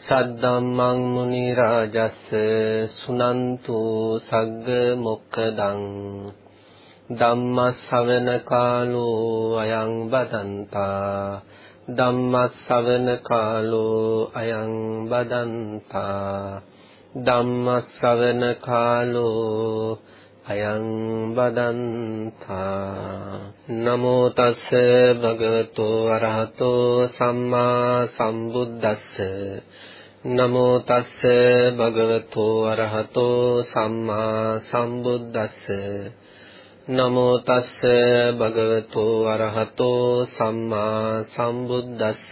සද්දම්මං මුනි රාජස්ස සුනන්තු සග්ග මොක්කදං ධම්මස්සවන කාලෝ අයං බදන්තා ධම්මස්සවන කාලෝ අයං බදන්තා ධම්මස්සවන කාලෝ අයං බදන්තා නමෝ තස්ස භගවතෝ අරහතෝ සම්මා සම්බුද්දස්ස නමෝ තස්ස භගවතෝ අරහතෝ සම්මා සම්බුද්දස්ස. නමෝ තස්ස භගවතෝ අරහතෝ සම්මා සම්බුද්දස්ස.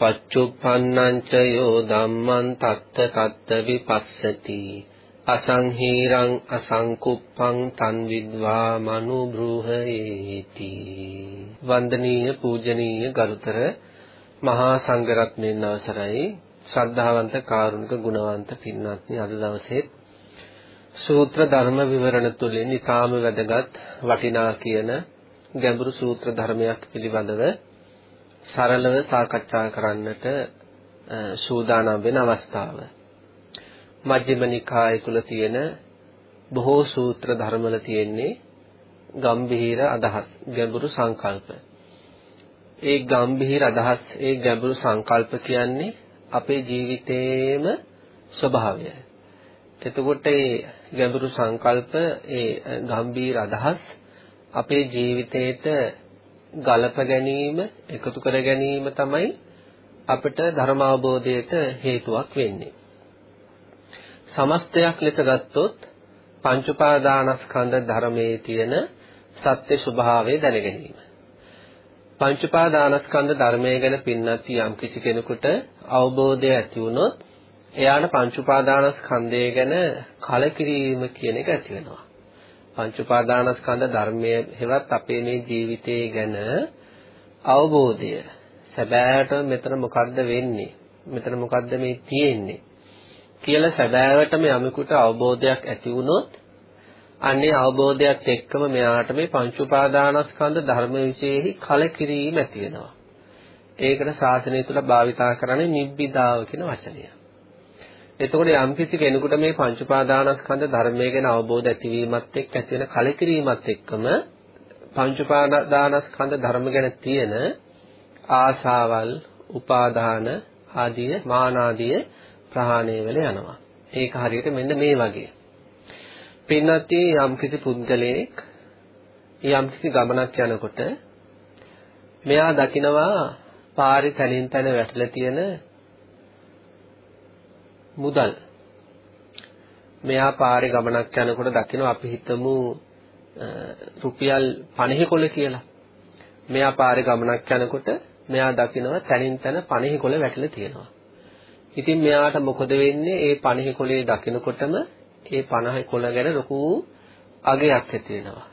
පච්චුප්පන්නං ච යෝ ධම්මං තත්ත තත්ත විපස්සති. අසංහීරං අසංකුප්පං තන් විද්වා මනුබ්‍රූහේති වන්දනීය පූජනීය ගරුතර මහා සංඝරත්නයන් අවසරයි. ශ්‍රද්ධාවන්ත කාරුණික ගුණවන්ත පින්වත්නි අද දවසේ සූත්‍ර ධර්ම විවරණ තුළින් ඊටාම වැදගත් වටිනා කියන ගැඹුරු සූත්‍ර ධර්මයක් පිළිබඳව සරලව සාකච්ඡා කරන්නට සූදානම් වෙන අවස්ථාව. මජ්ක්‍ධිම නිකාය තුල තියෙන බොහෝ සූත්‍ර ධර්මවල තියෙන්නේ ගම්භීර අදහස් ගැඹුරු සංකල්ප. ඒ ගම්භීර අදහස් ඒ ගැඹුරු සංකල්ප කියන්නේ අපේ ජීවිතේම ස්වභාවය. එතකොට මේ ගැඹුරු සංකල්ප ඒ ගම්භීර අදහස් අපේ ජීවිතේට ගලප ගැනීම එකතු කර ගැනීම තමයි අපිට ධර්ම අවබෝධයට හේතුවක් වෙන්නේ. සමස්තයක් ලෙස ගත්තොත් පංච උපාදානස්කන්ධ ධර්මයේ තියෙන සත්‍ය ස්වභාවය දැන ගැනීම. පංච උපාදානස්කන්ධ ධර්මය ගැන පින්නත් යම් කිසි කෙනෙකුට අවබෝධය ඇති වුණොත් එයාට පංච උපාදානස්කන්ධය ගැන කලකිරීම කියන එක ඇති වෙනවා. පංච උපාදානස්කන්ධ ධර්මය හෙවත් අපේ මේ ජීවිතය ගැන අවබෝධය සැබෑවටම මෙතන මොකද්ද වෙන්නේ? මෙතන මොකද්ද මේ තියෙන්නේ? කියලා සැබෑවටම යමෙකුට අවබෝධයක් ඇති වුණොත් අන්නේ අවබෝධයත් එක්කම මෙයාට මේ පංච උපාදානස්කන්ධ ධර්ම විශේෂෙහි කලකිරීම ඇති වෙනවා. ඒකට ශාසනය තුල භාවිතා කරන්නේ නිබ්බිදාව කියන වචනය. එතකොට යම්කිසි කෙනෙකුට මේ පංච උපාදානස්කන්ධ ධර්මය ගැන අවබෝධ ඇතිවීමත් එක්ක ඇති වෙන කලකිරීමත් එක්කම පංච උපාදානස්කන්ධ ධර්ම ගැන තියෙන ආශාවල්, උපාදාන ආදී මාන ආදී ප්‍රහාණය වෙලා යනවා. ඒක හරියට මෙන්න මේ වගේ. පින්නත් යම්කිසි පුද්ගලයෙක් යම්කිසි ගමනක් යනකොට මෙයා දකිනවා පාරේ තනින් තන වැටලා තියෙන මුදල් මෙයා පාරේ ගමනක් යනකොට දකිනවා අපි හිතමු රුපියල් 50 කොළ කියලා. මෙයා පාරේ ගමනක් යනකොට මෙයා දකිනවා තනින් තන 50 කොළ වැටලා තියෙනවා. ඉතින් මෙයාට මොකද වෙන්නේ? ඒ 50 කොළේ දකිනකොටම ඒ 50 කොළ ගැන ලොකු අගයක් ඇති වෙනවා.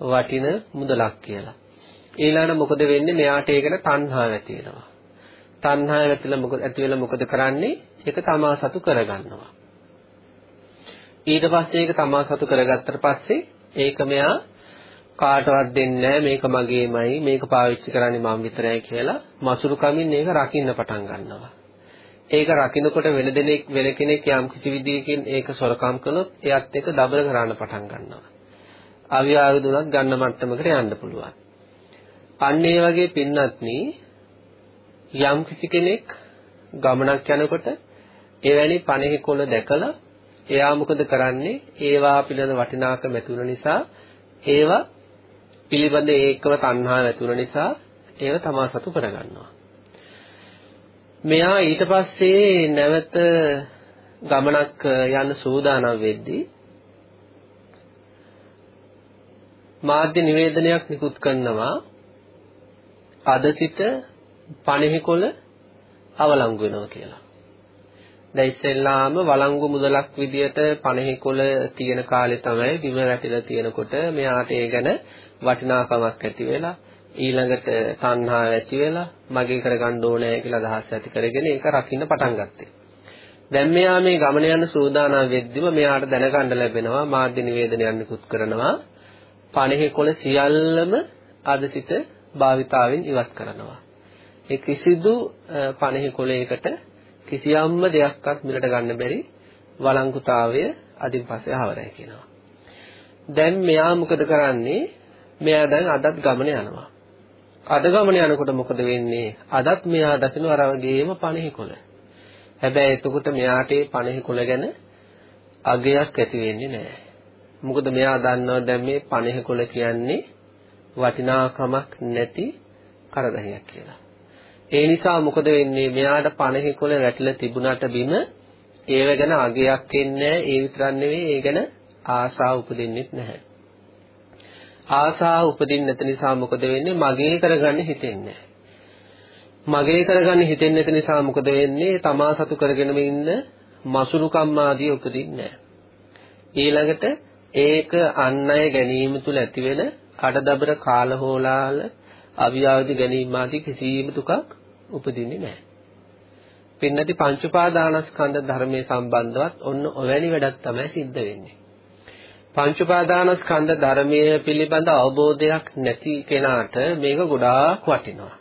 වටින මුදලක් කියලා. ඊළඟට මොකද වෙන්නේ? මෙයාට ඒකට තණ්හාව ඇති වෙනවා. තණ්හාව ඇතිලා මොකද ඇති වෙලා මොකද කරන්නේ? ඒක තමා සතු කරගන්නවා. ඊට පස්සේ ඒක තමා සතු කරගත්තට පස්සේ ඒක මෙයා කාටවත් දෙන්නේ නැහැ මේක මගේමයි මේක පාවිච්චි කරන්නේ මම විතරයි කියලා මසුරු කමින් ඒක රකින්න පටන් ගන්නවා. ඒක රකින්නකොට වෙන දෙනෙක් වෙන කෙනෙක් යම් කිසි විදියකින් ඒක සොරකම් කළොත් එයත් එක්ක දබර කරන්න පටන් ගන්නවා. අවියාවදුනත් ගන්න මට්ටමකට යන්න පුළුවන්. අන්න ඒ වගේ පින්නත්නි යම් කිසි කෙනෙක් ගමනක් යනකොට එවැනි පණෙහි කොළ දැකලා එයා මොකද කරන්නේ? ඒවා පිළිබඳ වටිනාකම ඇති නිසා ඒවා පිළිබඳ ඒකව තණ්හාව ඇති නිසා ඒව තමා සතු කරගන්නවා. මෙයා ඊට පස්සේ නැවත ගමනක් යන්න සූදානම් වෙද්දී මාධ්‍ය නිවේදනයක් නිකුත් කරනවා අද සිට පණිහිකොළ අවලංගු වෙනවා කියලා. දැන් ඉස්සෙල්ලාම වළංගු මුදලක් විදියට 50 කොළ තියෙන කාලේ තමයි බිම වැටිලා තියෙනකොට මෙයාට ඒ ගැන වටිනාකමක් ඇති වෙලා ඊළඟට තණ්හාව ඇති වෙලා මගේ කරගන්න ඕනේ කියලා අදහස් ඇති කරගෙන ඒක රකින්න පටන් ගත්තේ. දැන් මෙයා මේ ගමන යන සූදානම් වෙද්දිම මෙයාට දැනගන්න ලැබෙනවා මාධ්‍ය නිවේදනයක් නිකුත් කරනවා 50 කොළ සියල්ලම අද සිට භාවිතාවෙන් ඉවත් කරනවා. ඒ කිසිදු 50 කොළයකට කිසියම්ම දෙයක්වත් මිලට ගන්න බැරි වළංගුතාවය අදින් පස්සේ ආවරයි කියනවා. දැන් මෙයා මොකද කරන්නේ? මෙයා දැන් අදත් ගමන යනවා. අද ගමන යනකොට මොකද වෙන්නේ? අදත් මෙයා දකින්න අර වගේම 50 කොළ. හැබැයි එතකොට මෙයාට ඒ 50 කොළ ගැන අගයක් ඇති වෙන්නේ නැහැ. මොකද මෙයා දන්නවා දැන් මේ 50 කොළ කියන්නේ වටිනාකමක් නැති කරදරයක් කියලා. ඒ නිසා මොකද වෙන්නේ මෙයාට 50 කොළ වැටිලා තිබුණාට බිම ඒව ගැන අගයක් එන්නේ ඒ විතරක් නෙවෙයි ඒ ගැන ආසාව උපදින්නෙත් නැහැ. ආසාව උපදින්න නැති නිසා මොකද වෙන්නේ මගේ කරගන්න හිතෙන්නේ මගේ කරගන්න හිතෙන්නේ නැති නිසා මොකද වෙන්නේ තමා සතු කරගෙනම ඉන්න මසුරුකම් ආදී උපදින්නේ ඊළඟට ඒක අන් අය ගැනීම තුල ඇතිවෙන අඩදබර කාලහෝලාල අවියාවදි ගැනීම ආදී කිසිම දුකක් උපදින්නේ නැහැ. පින්නති පංච උපාදානස්කන්ධ ධර්මයේ සම්බන්ධවත් ඔන්න ඔවැනි වැඩක් තමයි සිද්ධ වෙන්නේ. පංච උපාදානස්කන්ධ ධර්මයේ පිළිබඳ අවබෝධයක් නැති කෙනාට මේක ගොඩාක් වටිනවා.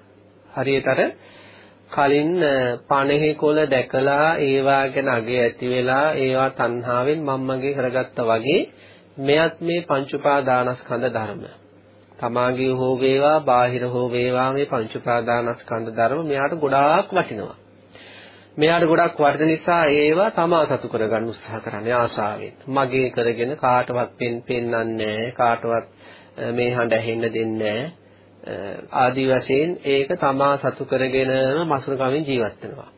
හරියට අර කලින් පණෙහි කොළ දැකලා ඒවා ගැන අගේ ඇති වෙලා ඒවා තණ්හාවෙන් මම්මගේ කරගත්තා වගේ මෙයත් මේ පංච උපාදානස්කන්ධ ධර්ම. තමාගේ හෝ වේවා බාහිර හෝ වේවා මේ පංච උපාදානස්කන්ධ ධර්ම මෙයාට ගොඩාක් වටිනවා. මෙයාට ගොඩක් වර්ධ නිසා ඒවා තමා සතු කරගන්න උත්සාහ කරන්නේ ආශාවෙන්. මගේ කරගෙන කාටවත් පෙන් පෙන්වන්නේ කාටවත් මේ හඬ ඇහෙන්න දෙන්නේ ආදි වශයෙන් ඒක තමා සතු කරගෙන මසුරුකමින් ජීවත් වෙනවා.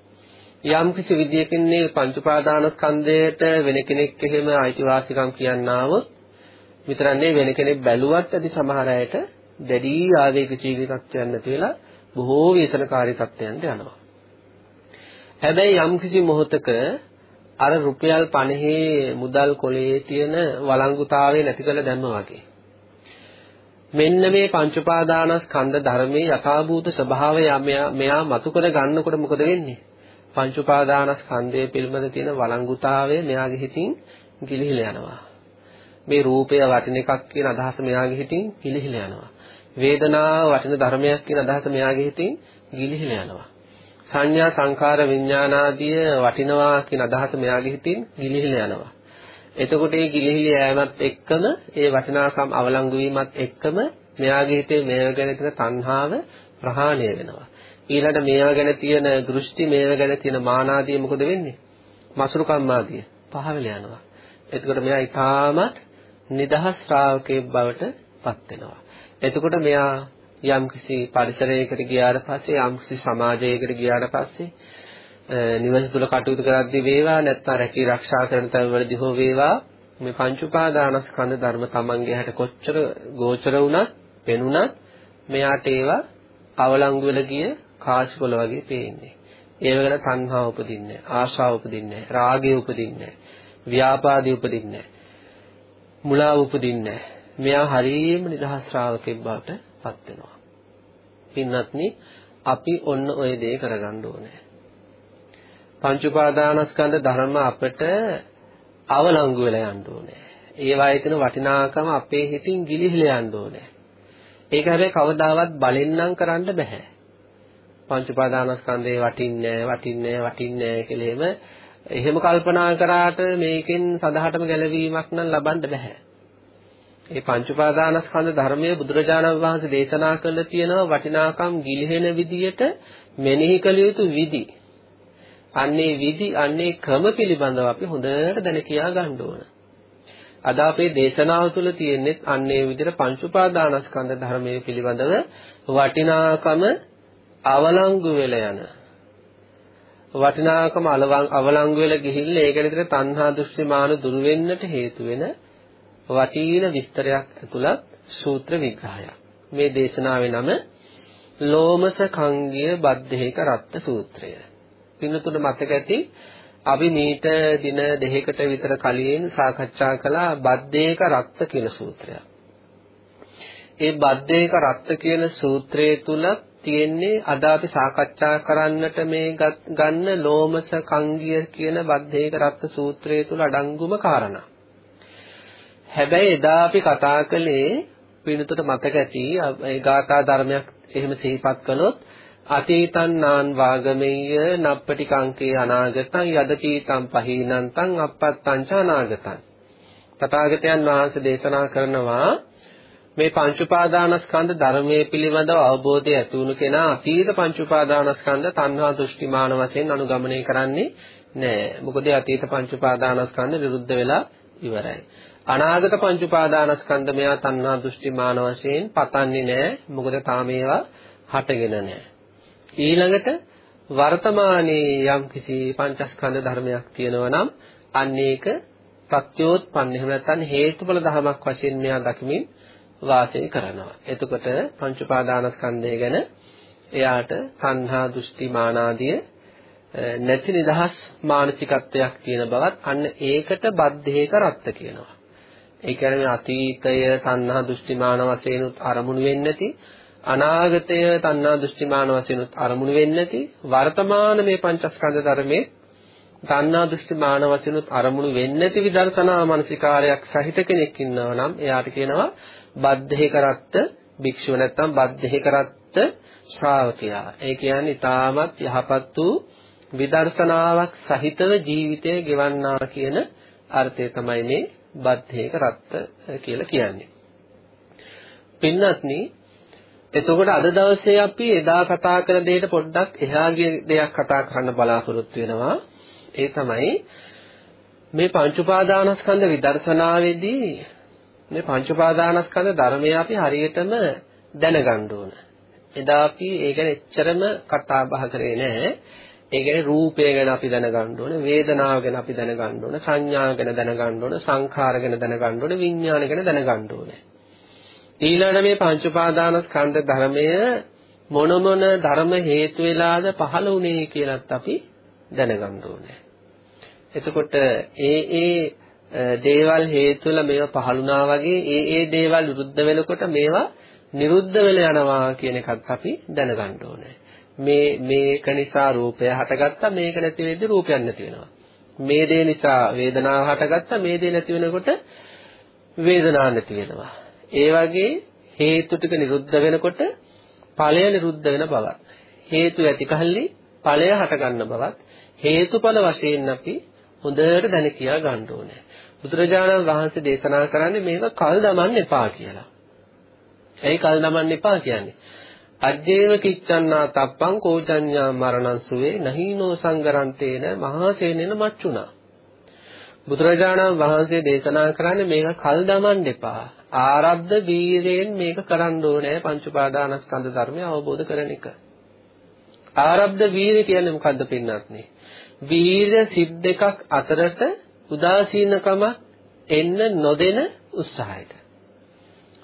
යම් කිසි විදියකින් මේ පංච උපාදානස්කන්ධයට වෙන කෙනෙක් එහෙම අයිතිවාසිකම් කියනවොත් විතරන්නේ වෙන කෙනෙක් බැලුවත් ඇති සමහර අයට දැඩි ආවේගශීලී තත්ත්වයන් නැති වෙලා බොහෝ වේතනකාරී තත්ත්වයන්ට යනවා. හැබැයි යම්කිසි මොහොතක අර රුපියල් 50 මුදල් කොලේ තියෙන වළංගුතාවය නැති කළ දැම්ම වගේ. මෙන්න මේ පංච උපාදානස්කන්ධ ධර්මයේ යථාභූත ස්වභාවය මෙයා මතු කර ගන්නකොට මොකද වෙන්නේ? පංච උපාදානස්කන්ධය පිළිබඳ තියෙන වළංගුතාවය මෙයාගේ හිතින් ගිලිහිලා යනවා. මේ රූපය වටින එකක් කියන අදහස මෙයාගේ හිතින් ගිලිහිලා යනවා. වේදනාව වටින ධර්මයක් කියන අදහස මෙයාගේ හිතින් ගිලිහිලා යනවා. සංඥා සංකාර විඥානාදිය වටිනවා කියන අදහස මෙයාගේ හිතින් ගිලිහිලා යනවා. එතකොට මේ ගිලිහිලි යෑමත් එක්කම ඒ වටිනාකම් අවලංගු වීමත් එක්කම මෙයාගේ හිතේ මේව ගැන තියෙන තණ්හාව ප්‍රහාණය වෙනවා. ඊළඟට මේවා ගැන තියෙන දෘෂ්ටි මේවා ගැන තියෙන මානාදිය මොකද වෙන්නේ? මසුරු කම්මාදිය පහවෙල යනවා. එතකොට මෙයා ඊටාමත් නිදහස් ශ්‍රාවකයෙක් බවට පත් වෙනවා. එතකොට මෙයා යම්කිසි පරිසරයකට ගියාට පස්සේ යම්කිසි සමාජයකට ගියාට පස්සේ නිවස තුල කටයුතු කරද්දී වේවා නැත්නම් රැකී ආරක්ෂා කරන තැන්වලදී හෝ වේවා මේ පංච උපාදානස්කන්ධ ධර්ම තමන්ගේ හැට කොච්චර ගෝචර වුණත් පෙනුණත් මෙයාට ඒවා අවලංගු වෙලා ගිය කාසිකොල වගේ පේන්නේ. ඒව ගැන තණ්හාව උපදින්නේ ආශාව උපදින්නේ රාගය උපදින්නේ ව්‍යාපාදී උපදින්නේ මුලාව උපදින්නේ මෙයා හරියම නිදහස් ශ්‍රාවකෙක් බවට පත් වෙනවා. පින්වත්නි අපි ඔන්න ඔය දේ කරගන්න ඕනේ. පංච උපාදානස්කන්ධ ධර්ම අපට අවලංගු වෙලා යන්න ඕනේ. ඒවායේ තියෙන වටිනාකම අපේ හිතින් ගිලිහිලා යන්න ඕනේ. ඒක හැබැයි කවදාවත් බලෙන්නම් කරන්න බෑ. පංච උපාදානස්කන්ධේ වටින්නේ වටින්නේ වටින්නේ කියලා එහෙම එහෙම කල්පනා කරාට මේකෙන් සදහටම ගැලවීමක් නම් ලබන්න බෑ. මේ පංච උපාදානස්කන්ධ ධර්මයේ බුදුරජාණන් වහන්සේ දේශනා කළ තියෙනවා වටිනාකම් ගිලිහෙන විදියට මෙනෙහි කළ යුතු විදි. අන්නේ විදි අන්නේ ක්‍රම පිළිබඳව අපි හොඳට දැන කියා ගන්න ඕන. අද අපේ දේශනාව තුළ තියෙන්නේ අන්නේ විදිහට පංච උපාදානස්කන්ධ ධර්මයේ පිළිබඳව වටිනාකම අවලංගු වෙලා යන වටිනාකම අවලංගු වෙලා ගිහිල්ලා ඒක විතර තණ්හා දෘෂ්ටි මාන දුරු වෙන්නට හේතු වෙන වචීන විස්තරයක් ඇතුළත් සූත්‍ර විග්‍රහයක්. මේ දේශනාවේ නම ලෝමස කංගිය බද්ධේක රත්ත සූත්‍රය. පින්නතුන මතක ඇති අපි මීට දින දෙකකට විතර කලින් සාකච්ඡා කළා බද්දේක රක්ත කියන සූත්‍රය. ඒ බද්දේක රක්ත කියන සූත්‍රයේ තුල තියෙන්නේ අද අපි සාකච්ඡා කරන්නට මේ ගන්න ලෝමස කංගිය කියන බද්දේක රක්ත සූත්‍රයේ තුල අඩංගුම කාරණා. හැබැයි එදා අපි කතා කළේ පිණුතට මතක ඇති ඒ ගාථා ධර්මයක් එහෙම සිහිපත් කළොත් අතීතං නාන් වාගමෙය්‍ය නප්පටි කංකේ අනාගතං යදතීතං පහීනන්තං අපත්තං ච අනාගතං තථාගතයන් වහන්සේ දේශනා කරනවා මේ පංච උපාදානස්කන්ධ ධර්මයේ පිළිබඳව අවබෝධය ඇති වුණු කෙනා අතීත පංච උපාදානස්කන්ධ තණ්හා දෘෂ්ටිමාන වශයෙන් අනුගමනය කරන්නේ නැහැ. මොකද අතීත පංච උපාදානස්කන්ධ විරුද්ධ වෙලා ඉවරයි. අනාගත පංච උපාදානස්කන්ධ මෙයා තණ්හා දෘෂ්ටිමාන වශයෙන් පතන්නේ නැහැ. මොකද තාම ඒවා හටගෙන නැහැ. ඊළඟට වර්තමානයේ යම් කිසි පංචස්කන්ධ ධර්මයක් තියෙනවා නම් අන්න ඒක ප්‍රත්‍යෝත්පන්න එහෙම නැත්නම් හේතුඵල ධමයක් වශයෙන් මෙයා දකිමින් වාසය කරනවා. එතකොට පංච උපාදානස්කන්ධය ගැන එයාට සංහා දෘෂ්ටි මානාදිය නැති නිදහස් මානසිකත්වයක් තියෙන බවත් අන්න ඒකට බද්ධේක රත්ත කියනවා. ඒ කියන්නේ අතීතය සංහා දෘෂ්ටි මාන වශයෙන් අරමුණු වෙන්නේ නැති අනාගතය තණ්හා දෘෂ්ටිමාන වශයෙන් අරමුණු වෙන්නේ නැති වර්තමාන මේ පංචස්කන්ධ ධර්මයේ තණ්හා දෘෂ්ටිමාන වශයෙන් අරමුණු වෙන්නේ නැති විදර්ශනා මානසිකාරයක් සහිත කෙනෙක් ඉන්නවා නම් එයාට කියනවා බද්ධේ කරත්ත භික්ෂුව නැත්නම් බද්ධේ කරත්ත ශ්‍රාවකයා. ඒ කියන්නේ ඊටමත් යහපත් වූ විදර්ශනාවක් සහිතව ජීවිතය ගෙවන්නා කියන අර්ථය තමයි මේ බද්ධේ කරත්ත කියලා කියන්නේ. පින්වත්නි එතකොට අද දවසේ අපි එදා කතා කරන දෙයට පොඩ්ඩක් එහාගේ දෙයක් කතා කරන්න බලාපොරොත්තු වෙනවා. ඒ තමයි මේ පංච උපාදානස්කන්ධ විදර්ශනාවේදී මේ පංච උපාදානස්කන්ධ ධර්මය අපි හරියටම දැනගන්න ඕන. එදා අපි ඒ ගැන එච්චරම කතා බහ කරේ නැහැ. ඒ කියන්නේ රූපය ගැන අපි දැනගන්න ඕනේ, වේදනාව ගැන අපි දැනගන්න ඕනේ, සංඥා ගැන දැනගන්න ඕනේ, සංඛාර ගැන දැනගන්න ඕනේ, විඥාන ගැන දැනගන්න ඕනේ. ඊළඟ මේ පංච උපාදානස්කන්ධ ධර්මය මොන මොන ධර්ම හේතු වෙලාද පහළ වුනේ කියලාත් අපි දැනගන්න ඕනේ. එතකොට ඒ ඒ දේවල් හේතු වෙලා මේවා පහළුණා වගේ ඒ ඒ දේවල් විරුද්ධ වෙනකොට මේවා නිරුද්ධ වෙලා යනවා කියන එකත් අපි දැනගන්න ඕනේ. මේ මේක නිසා රූපය හටගත්තා මේක නැති වෙද්දී රූපයක් නැති වෙනවා. මේ දේ නිසා වේදනාව හටගත්තා මේ දේ නැති වෙනකොට වේදනාවක් නැති වෙනවා. ඒ වගේ හේතු ටික නිරුද්ධ වෙනකොට ඵලය නිරුද්ධ වෙන බවත් හේතු ඇති කල්ලි ඵලය හට ගන්න බවත් හේතුඵල වශයෙන් අපි හොඳට දැන කියා ගන්න ඕනේ. බුදුරජාණන් වහන්සේ දේශනා කරන්නේ මේක කල් දමන්න එපා කියලා. ඇයි කල් දමන්න එපා කියන්නේ? අජ්ජේව කිච්ඡන්නා තප්පං කෝචඤ්ඤා මරණං සුවේ නහීනෝ සංගරන්තේන මහා සේනෙන මච්චුනා. බුදුරජාණන් වහන්සේ දේශනා කරන්නේ මේක කල් දමන්න එපා. ආරබ්ධ වීරයෙන් මේක කරන්න ඕනේ පංච උපාදානස්කන්ධ ධර්මය අවබෝධ කරන එක. ආරබ්ධ වීරය කියන්නේ මොකද්ද පින්නත්නේ? වීර සිත් දෙකක් අතරට උදාසීනකම එන්න නොදෙන උත්සාහයට.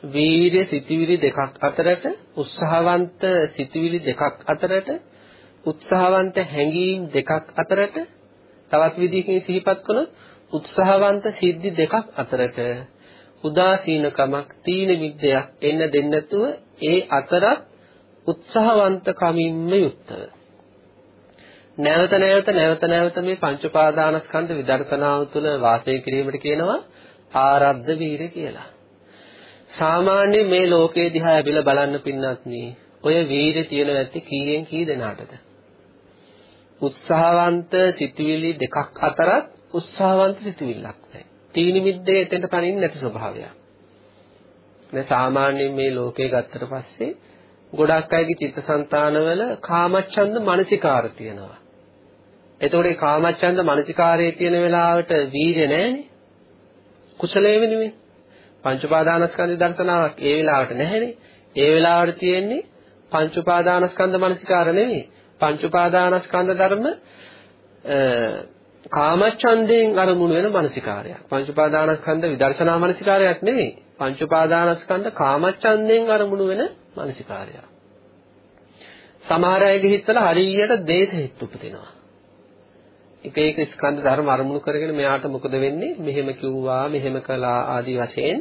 වීර්ය සිතිවිලි දෙකක් අතරට උත්සාහවන්ත සිතිවිලි දෙකක් අතරට උත්සාහවන්ත හැඟීම් දෙකක් අතරට තවත් විදිහකින් සිහිපත් කළොත් උත්සාහවන්ත සිද්ධි දෙකක් අතරට උදාසීනකමක් තීන විද්‍යාවක් එන්න දෙන්නේ නැතුව ඒ අතරත් උත්සාහවන්ත කමින්ම යුක්තව නැවත නැවත නැවත නැවත මේ පංච උපාදානස්කන්ධ විදර්ශනාව තුළ වාසය කිරීමට කියනවා ආරද්ධ වීර කියලා. සාමාන්‍ය මේ ලෝකයේ දිහා ඇවිල්ලා බලන්න පින්නත්නි ඔය වීරිය තියෙන නැති කීයෙන් කී දෙනාටද? උත්සාහවන්ත සිතුවිලි දෙකක් අතරත් උත්සාහවන්ත සිතුවිල්ලක් නැහැ. තීනි මිද්දේ එතෙන්ට පනින්න නැති ස්වභාවයක්. මේ සාමාන්‍යයෙන් මේ ලෝකේ ගත්තට පස්සේ ගොඩක් අයගේ චිත්තසංතානවල කාමච්ඡන්ද මානසිකාර තියෙනවා. එතකොට මේ කාමච්ඡන්ද මානසිකාරයේ තියෙන වෙලාවට වීර්ය නැහැනේ. කුසලයේ වෙනුවෙන්. පංච උපාදානස්කන්ධ දර්ශනාවක් ඒ වෙලාවට නැහැනේ. ඒ වෙලාවට තියෙන්නේ පංච උපාදානස්කන්ධ මානසිකාර නෙවෙයි. පංච උපාදානස්කන්ධ ධර්ම කාමච්ඡන්දයෙන් අරමුණු වෙන මානසිකාරයක්. පංච උපාදානස්කන්ධ විදර්ශනා මානසිකාරයක් නෙවෙයි. පංච උපාදානස්කන්ධ කාමච්ඡන්දයෙන් අරමුණු වෙන මානසිකාරයක්. සමහර අයගේ හිතවල හරියට දේශ හිත් උපදිනවා. එක එක ස්කන්ධ ධර්ම අරමුණු කරගෙන මෙයාට මොකද වෙන්නේ? මෙහෙම කිව්වා, මෙහෙම කළා ආදී වශයෙන්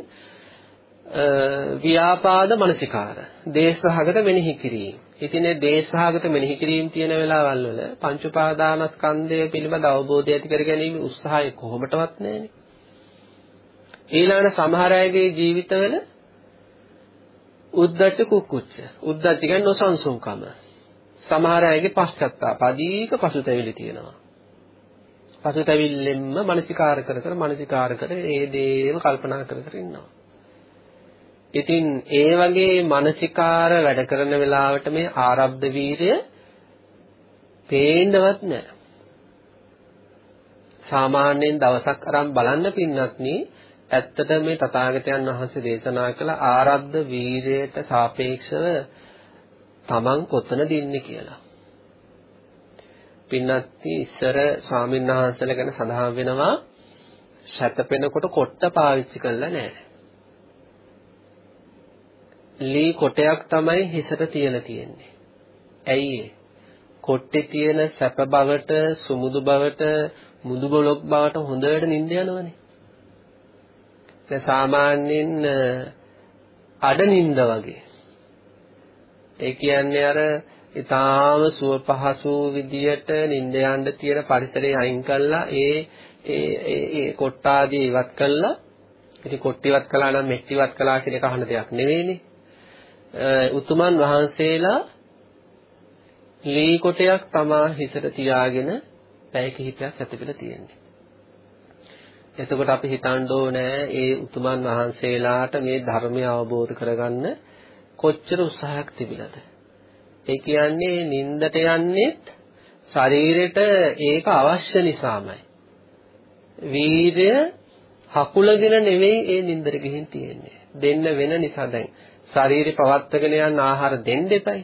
ව්‍යාපාද මනසිකාර, දේශසහගත මෙනෙහි කිරීම. ඉතින් මේ දේශසහගත මෙනෙහි කිරීම තියෙන වෙලාවල් වල පංච උපාදානස්කන්ධය පිළිබඳ අවබෝධය ඇති කර ගැනීම උත්සාහය කොහොමටවත් නැහැනේ. ඊළඟ සමහර අයගේ ජීවිතවල උද්දච්ච කුක්කුච්ච. උද්දච්ච කියන්නේ නොසන්සුන්කම. සමහර අයගේ පශ්චත්තාප අධික පසුතැවිලි තියෙනවා. පසුතැවිල්ලෙන්ම මානසිකාර කර කර මානසිකාර කර ඒ දේම කල්පනා කර කර ඉන්නවා. ඉතින් ඒ වගේ මානසිකාර වැඩ කරන වෙලාවට මේ ආරබ්ධ වීරය පේන්නවත් නැහැ. සාමාන්‍යයෙන් දවසක් අරන් බලන්න පින්නත්නි ඇත්තට මේ තථාගතයන් වහන්සේ දේශනා කළ ආරබ්ධ වීරයට සාපේක්ෂව තමන් කොතනද ඉන්නේ කියලා. පින්නත්ටි ඉස්සර ස්වාමීන් වහන්සේලා ගැන සඳහන් වෙනවා සැතපෙනකොට කොට්ට පාවිච්චි කළා නැහැ. ලී කොටයක් තමයි හිසට තියලා තියෙන්නේ. ඇයි ඒ? කොට්ටේ තියෙන සැප බවට, සුමුදු බවට, මුදු බොලොක් බවට හොඳට නිින්ද යනවනේ. දැන් සාමාන්‍යයෙන් අඩ නිින්ද වගේ. ඒ කියන්නේ අර ඊටාම සුව පහසු විදියට නිින්ද යන්න තියෙන පරිසරය අයින් කළා ඒ ඒ ඒ කොට්ටාදී ඉවත් කළා. ඉතින් කොට්ටිවත් කළා නම් මෙට්ටිවත් කළා කියන එක අහන දෙයක් නෙවෙයිනේ. උතුමන් වහන්සේලා ලී කොටයක් තමා හිසට තියාගෙන පැය කිහිපයක් ඇතුළත තියෙන්නේ. එතකොට අපි හිතන්න ඕනේ ඒ උතුමන් වහන්සේලාට මේ ධර්මය අවබෝධ කරගන්න කොච්චර උත්සාහයක් තිබිලාද? ඒ කියන්නේ නින්දට යන්නේත් ශරීරෙට ඒක අවශ්‍ය නිසාමයි. වීර්ය හකුලගෙන නෙවෙයි ඒ නින්දට ගිහින් තියෙන්නේ. දෙන්න වෙන නිසා දැන් ශරීරය පවත්වගෙන යන ආහාර දෙන්න එපයි.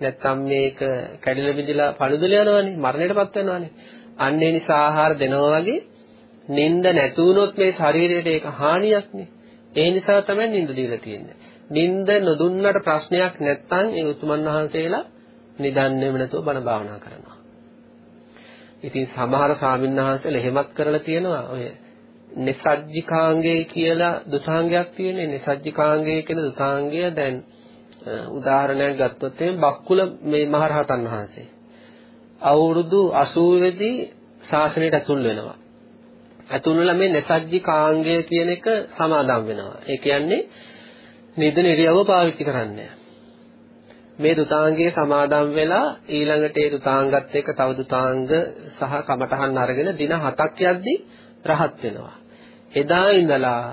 නැත්තම් මේක කැඩිලා බිඳිලා පළුදල යනවනේ මරණයටපත් වෙනවනේ. අන්න ඒ නිසා ආහාර දෙනවා වගේ නිින්ද නැති වුණොත් මේ ශරීරයට ඒක හානියක්නේ. ඒ නිසා තමයි නිින්ද දීලා තියෙන්නේ. නිින්ද නොදුන්නට ප්‍රශ්නයක් නැත්නම් ඒ උතුමන් වහන්සේලා නිදන්නේම නැතුව බණ භාවනා කරනවා. ඉතින් සමහර ස්වාමින්වහන්සේලා එහෙමත් කරලා තියෙනවා ඔය නිසජ්ජිකාංගය කියලා දුතාංගයක් තියෙන්නේ නිසජ්ජිකාංගය කියන දුතාංගය දැන් උදාහරණයක් ගත්තොත් එimhe බක්කුල මේ මහරහතන් වහන්සේ අවුරුදු 80 දී ශාසනයට ඇතුල් වෙනවා. ඇතුල් වෙලා මේ නිසජ්ජිකාංගය කියන එක සමාදම් වෙනවා. ඒ කියන්නේ නිදන ඉරියව්ව පාවිච්චි කරන්නේ මේ දුතාංගයේ සමාදම් වෙලා ඊළඟට ඒ දුතාංගත් එක්ක තව දුතාංග සහ කමඨහන් අරගෙන දින 7ක් යද්දී රහත් වෙනවා. එදා ඉඳලා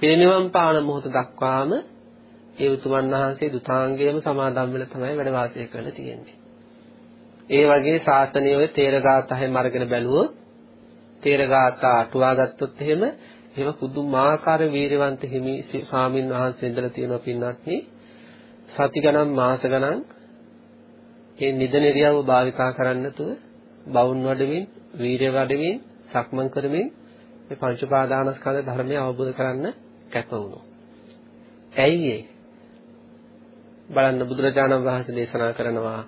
පිරිනිවන් පාන මොහොත දක්වාම ඒ උතුමන් වහන්සේ දුතාංගයේම සමාදම් වෙලා තමයි වැඩ වාසය කරලා තියෙන්නේ. ඒ වගේ ශාසනයේ ඔය තේරගාතහෙම අරගෙන බැලුවොත් තේරගාතා අටුවා ගත්තොත් එහෙම එහෙම පුදුමාකාර වීරවන්ත හිමි ස්වාමින් වහන්සේ ඉඳලා තියෙනවා පින්වත්නි සති ගණන් මාස ගණන් ඒ නිදන ඉරියව්ව භාවිතා කරන්න නැතුව බවුන් වඩමින් වීරය වඩමින් සක්මන් කරමින් මේ පංච පාදානස්කන්ධ ධර්මය අවබෝධ කරන්න කැප වුණා. ඇයි ඒ? බලන්න බුදුරජාණන් වහන්සේ දේශනා කරනවා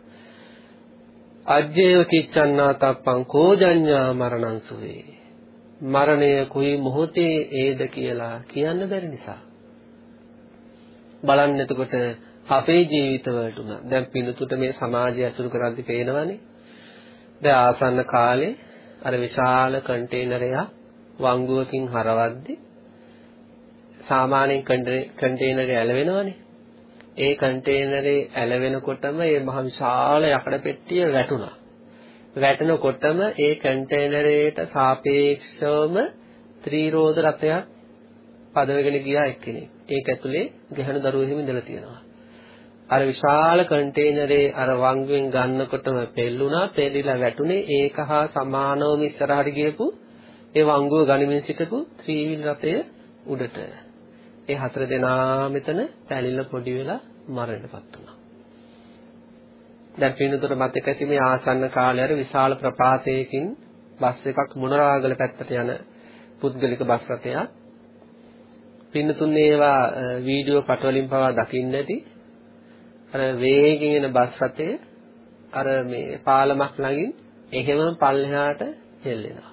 අජ්ජේව කිච්ඡන්නා තප්පං කෝජඤ්ඤා මරණං සුවේ මරණය කොයි මොහොතේ ඒද කියලා කියන්න බැරි නිසා. බලන්න එතකොට අපේ ජීවිතවලට උනා. දැන් පිනුතුට මේ සමාජය ඇසුරු කරද්දි පේනවනේ. දැන් ආසන්න කාලේ අර විශාල කන්ටේනරයක් වංගුවකින් හරවද්දි සාමාන්‍යයෙන් කන්ටේනරය ඇලවෙනවනේ. ඒ කන්ටේනරේ ඇලවෙනකොටම මේ මහ විශාල යකඩ පෙට්ටිය වැටුණා. වැටෙනකොටම ඒ කන්ටේනරයට සාපේක්ෂවම ත්‍රිරෝද රථයක් පදවගෙන ගියා එක්කෙනෙක්. ඒක ඇතුලේ ගැහණු දරුවෝ එහෙම ඉඳලා තියෙනවා. අර විශාල කන්ටේනරේ අර වංගුවෙන් ගන්නකොටම පෙල්ලුණා, පෙළිලා වැටුනේ ඒක හා සමානවම ඉස්සරහට ගියපු ඒ වංගුව ගනිමින් සිටපු ත්‍රිවිල් රථය උඩට. ඒ හතර දෙනා මෙතන තැලිලා පොඩි වෙලා මරණයටපත් වුණා. දැන් පින්නතොට මතක ඇති මේ ආසන්න කාලේ අර විශාල ප්‍රපාතයකින් බස් එකක් මොනරාගල පැත්තට යන පුද්ගලික බස් රථයක් පින්නතුන් ඒවා වීඩියෝ පටවලින් පවා දකින්න ඇති අර වේගෙන් එන බස් රථය අර මේ පාලමක් ළඟින් එහෙම පල්ලෙහාට හෙල්ලෙනවා.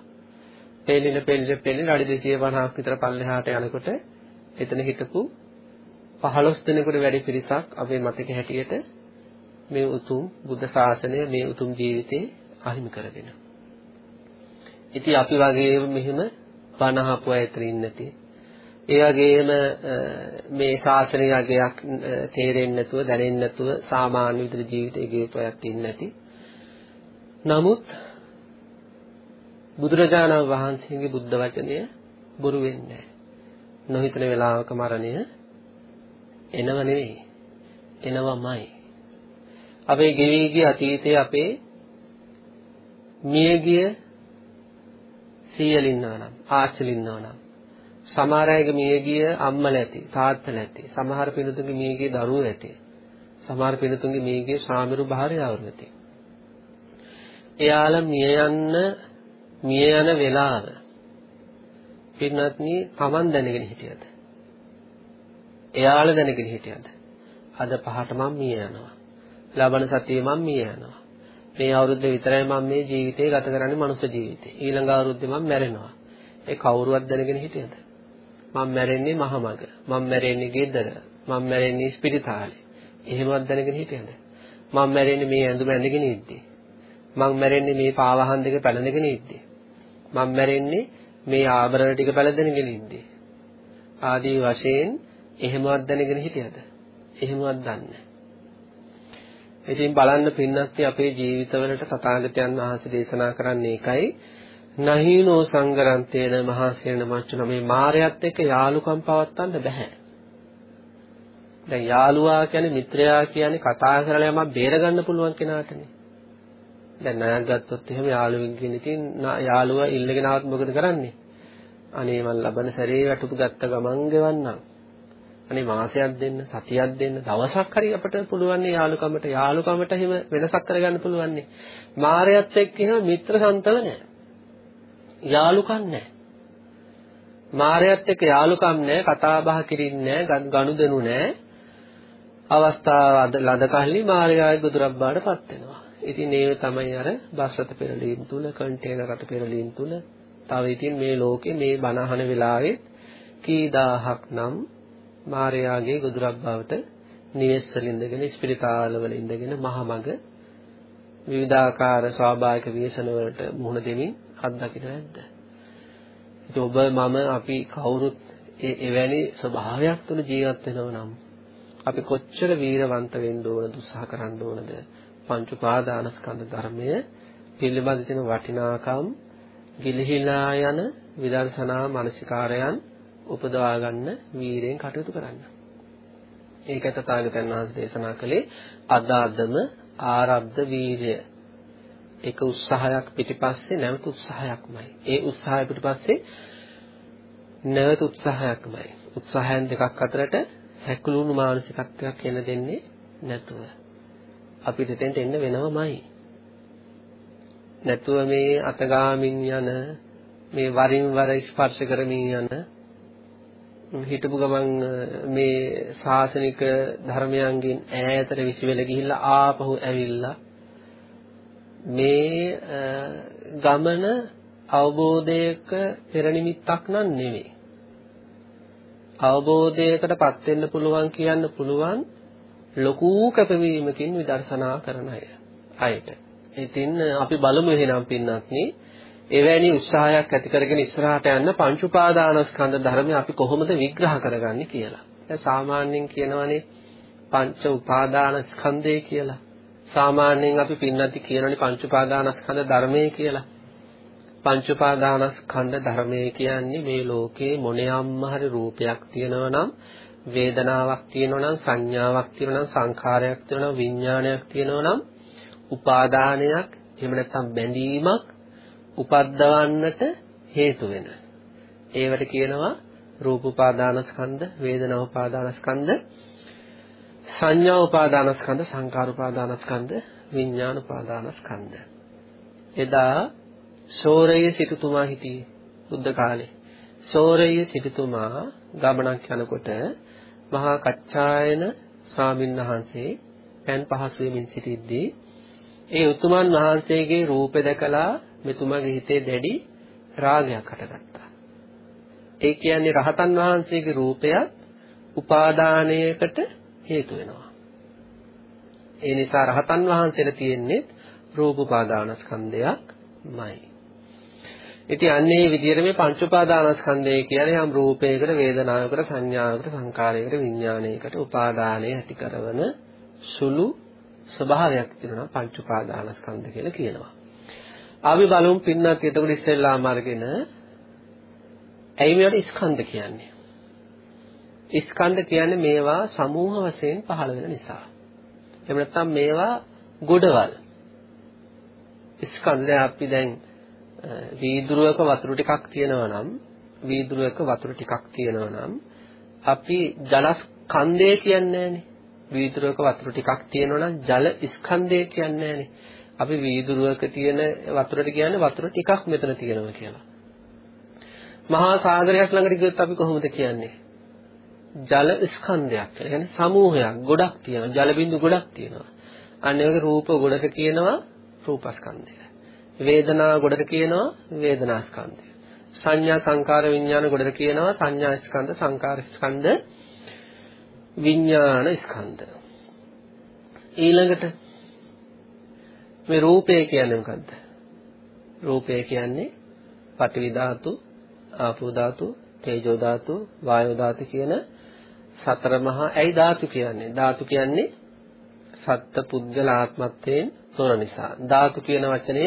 පෙළින පෙළින පෙළින අඩි 250ක් විතර පල්ලෙහාට යනකොට එතන හිටපු 15 දෙනෙකුට වැඩි පිරිසක් අපේ මතක හැටියට මේ උතුම් බුද්ධ ශාසනය මේ උතුම් ජීවිතේ අහිමි කරගෙන. ඉතින් අපි වගේම මෙහෙම බණ අහපු අය ඇතරින් නැති. ඒ වගේම මේ ශාසනය යගයක් තේරෙන්නේ නැතුව දැනෙන්නේ නැතුව සාමාන්‍ය විදිහට ජීවිතේ ගෙවපු අයත් ඉන්නේ නැති. නමුත් බුදුරජාණන් වහන්සේගේ බුද්ධ වචනය බොරු වෙන්නේ නොහිතන වෙලාවක මරණය එනව නෙවෙයි එනවමයි අපේ ගෙවි ගිය අතීතයේ අපේ මියගිය සීයල ඉන්නවා නම් ආච්චිල ඉන්නවා නම් සමහර අයගේ මියගිය අම්මලා ඇති තාත්තලා ඇති සමහර පිරිතුන්ගේ මියගිය දරුවෝ ඇති සමහර පිරිතුන්ගේ මියගිය ස්වාමිරු භාර්යාවරු ඇති එයාලා මිය යන්න මිය යන වෙලාව පින්වත්නි Taman දැනගෙන හිටියද? එයාලා දැනගෙන හිටියද? අද පහට මම මිය යනවා. ලබන සතියේ මම මිය යනවා. මේ අවුරුද්ද විතරයි මම මේ ජීවිතේ ගත කරන්නේ මනුස්ස ජීවිතේ. ඊළඟ අවුරුද්දේ මම මැරෙනවා. ඒ කවුරුවත් දැනගෙන හිටියද? මම මැරෙන්නේ මහමග. මම මැරෙන්නේ ගෙදර. මම මැරෙන්නේ ස්පිරිතාලේ. එහෙමවත් දැනගෙන හිටියද? මම මැරෙන්නේ මේ ඇඳුම ඇඳගෙන ඉද්දි. මම මැරෙන්නේ මේ පාවහන් දෙක පැලඳගෙන ඉද්දි. මම මැරෙන්නේ මේ ආභරණ ටික පැලඳගෙන ඉද්දි. ආදී වශයෙන් එහෙමවත් දැනගෙන හිටියද? එහෙමවත් දන්නේ ඉතින් බලන්න පින්නත් අපේ ජීවිතවලට තථාගතයන් වහන්සේ දේශනා කරන්නේ ඒකයි නහීනෝ සංගරන්තේන මහසේන මච්චන මේ මායයත් එක්ක යාලුකම් පවත්වන්න බෑ. දැන් යාළුවා කියන්නේ මිත්‍රයා කියන්නේ කතා කරලා යමක් බේරගන්න පුළුවන් කෙනාටනේ. දැන් ණයක් ගත්තොත් එහෙම යාළුවෙක්ගෙන් ඉතින් යාළුවා ඉල්ලගෙන ආවත් මොකද කරන්නේ? අනේ මං ලබන සැරේ වැටුපු ගත්ත ගමන් ගෙවන්නම්. අනේ මාසයක් දෙන්න, සතියක් දෙන්න, දවසක් හරි අපිට පුළුවන් නේ යාළුකමට. යාළුකමට එහෙම වෙනසක් කරගන්න පුළුවන් නේ. මායයත් එක්ක එහෙම මිත්‍ර සන්තව නැහැ. යාළුකම් නැහැ. මායයත් එක්ක යාළුකම් නැහැ, කතා බහ කිරින්නේ නැහැ, ගනුදෙනු නැහැ. අවස්ථාව ලද කල්ලි මායාවේ ගොදුරබ්බාටපත් වෙනවා. ඉතින් ඒ තමයි අර බස් රථ පෙරලීම් තුල, කන්ටේනර් රථ පෙරලීම් තුල තව ඉතින් මේ ලෝකේ මේ බණ අහන වෙලාවෙත් කී දහහක් නම් මාර්යාගේ ගොදුරක් බවට නිවෙස් වල ඉඳගෙන ස්පිරිතාල වල ඉඳගෙන මහමග විවිධාකාර ස්වාභාවික ව්‍යසන වලට මුහුණ දෙමින් අත්දකින්න නැද්ද? ඉතින් ඔබ මම අපි කවුරුත් ඒ එවැනි ස්වභාවයක් තුළ ජීවත් වෙනව නම් අපි කොච්චර වීරවන්ත වෙන්න ඕනද උත්සාහ කරන්න ඕනද පංච උපාදානස්කන්ධ ධර්මය පිළිබඳ තියෙන වටිනාකම් ගිලිහිලා යන විදර්ශනා මානසිකාරයන් උපදවා ගන්න වීරයෙන් කටයුතු කරන්න. ඒක තථාගතයන් වහන්සේ දේශනා කළේ අදාදම ආරබ්ධ වීරය. එක උත්සාහයක් පිටිපස්සේ නැවත උත්සාහයක්මයි. ඒ උත්සාහය පිටිපස්සේ නැවත උත්සාහයක්මයි. උත්සාහයන් දෙකක් අතරට හැකුළුණු මානසිකත්වයක් එන දෙන්නේ නැතුව. අපිට එතෙන්ට එන්න වෙනවමයි. නැතුව මේ අතගාමින් යන මේ වරින් වර ස්පර්ශ කරමින් යන හිටපු ගමන් මේ ශාසනික ධර්මයන්ගෙන් ඈතට විසිවෙල ගිහිල්ලා ආපහු ඇවිල්ලා මේ ගමන අවබෝධයක පෙර නිමිත්තක් නන් නෙවෙයි. අවබෝධයකටපත් වෙන්න පුළුවන් කියන්න පුළුවන් ලොකු කැපවීමකින් විදර්ශනා කරන අය. අයට. ඉතින් අපි බලමු එහෙනම් පින්නත්නි එවැනි උත්සාහයක් ඇති කරගෙන ඉස්සරහට යන්න පංච උපාදානස්කන්ධ ධර්මය අපි කොහොමද විග්‍රහ කරගන්නේ කියලා. දැන් සාමාන්‍යයෙන් කියනවනේ පංච උපාදානස්කන්ධය කියලා. සාමාන්‍යයෙන් අපි පින්නති කියනවනේ පංච උපාදානස්කන්ධ ධර්මය කියලා. පංච උපාදානස්කන්ධ ධර්මය කියන්නේ මේ ලෝකේ මොනියම්ම හරි රූපයක් තියෙනවා නම් වේදනාවක් තියෙනවා නම් සංඥාවක් තියෙනවා නම් සංඛාරයක් තියෙනවා නම් විඥානයක් තියෙනවා නම් උපාදානයක් එහෙම නැත්නම් බැඳීමක් උපද්දවන්නට හේතු වෙන. ඒවට කියනවා රූප උපාදානස්කන්ධ, වේදනා උපාදානස්කන්ධ, සංඥා උපාදානස්කන්ධ, සංකාර උපාදානස්කන්ධ, විඥාන උපාදානස්කන්ධ. එදා සෝරය සිටුතුමා හිටියේ බුද්ධ කාලේ. සෝරය සිටුතුමා ගමනක් යනකොට මහා කච්චායන ස්වාමීන් වහන්සේ පෑන් පහසු වෙමින් සිටිද්දී ඒ උතුමන් වහන්සේගේ රූපය දැකලා මෙතුමාගේ හිතේ දැඩි රාගයක් හටගත්තා. ඒ කියන්නේ රහතන් වහන්සේගේ රූපයත් උපාදානයකට හේතු වෙනවා. ඒ නිසා රහතන් වහන්සේලා තියෙන්නේ රූප උපාදානස්කන්ධයක්මයි. ඉතින් අන්නේ විදිහට මේ පංච උපාදානස්කන්ධය කියන්නේ යම් රූපයකට, වේදනාවකට, සංඥාවකට, සංකාරයකට, විඥානයකට උපාදානය ඇති කරන සුළු ස්වභාවයක් තියෙනවා පංච උපාදානස්කන්ධ කියලා කියනවා. අපි බලමු පින්නත් එතකොට ඉස්සෙල්ලාම අරගෙන ඇයි මේවට ස්කන්ධ කියන්නේ? ස්කන්ධ කියන්නේ මේවා සමූහ වශයෙන් පහළ වෙන නිසා. එහෙම නැත්නම් මේවා ගොඩවල්. ස්කන්ධය අපි දැන් වීදුරුවක වතුර ටිකක් තියෙනවා නම් වීදුරුවක වතුර ටිකක් තියෙනවා නම් අපි ජල ස්කන්ධය කියන්නේ නැහනේ. වීදුරුවක වතුර ටිකක් තියෙනවා නම් ජල ස්කන්ධය කියන්නේ නැහනේ. අපි වීදුරුවක තියෙන වතුරට කියන්නේ වතුර ටිකක් මෙතන තියෙනවා කියලා. මහා සාගරයක් ළඟට ගියොත් අපි කොහොමද කියන්නේ? ජල ස්කන්ධයක් කියලා. කියන්නේ සමූහයක් ගොඩක් තියෙනවා. ජල බිඳු ගොඩක් තියෙනවා. අන්න ඒ වගේ රූප ගොඩක කියනවා රූපස්කන්ධය. වේදනා ගොඩක කියනවා වේදනා ස්කන්ධය. සංඥා සංකාර විඥාන ගොඩක කියනවා සංඥා ස්කන්ධ සංකාර ස්කන්ධ විඥාන ස්කන්ධ. ඊළඟට මේ රූපය කියන්නේ මොකද්ද? රූපය කියන්නේ පඨවි ධාතු, ආපෝ ධාතු, තේජෝ ධාතු, වායෝ ධාතු කියන සතර මහා ඇයි ධාතු කියන්නේ? ධාතු කියන්නේ සත්ත්ව පුද්ගල ආත්මත්වයෙන් තොර නිසා. ධාතු කියන වචනය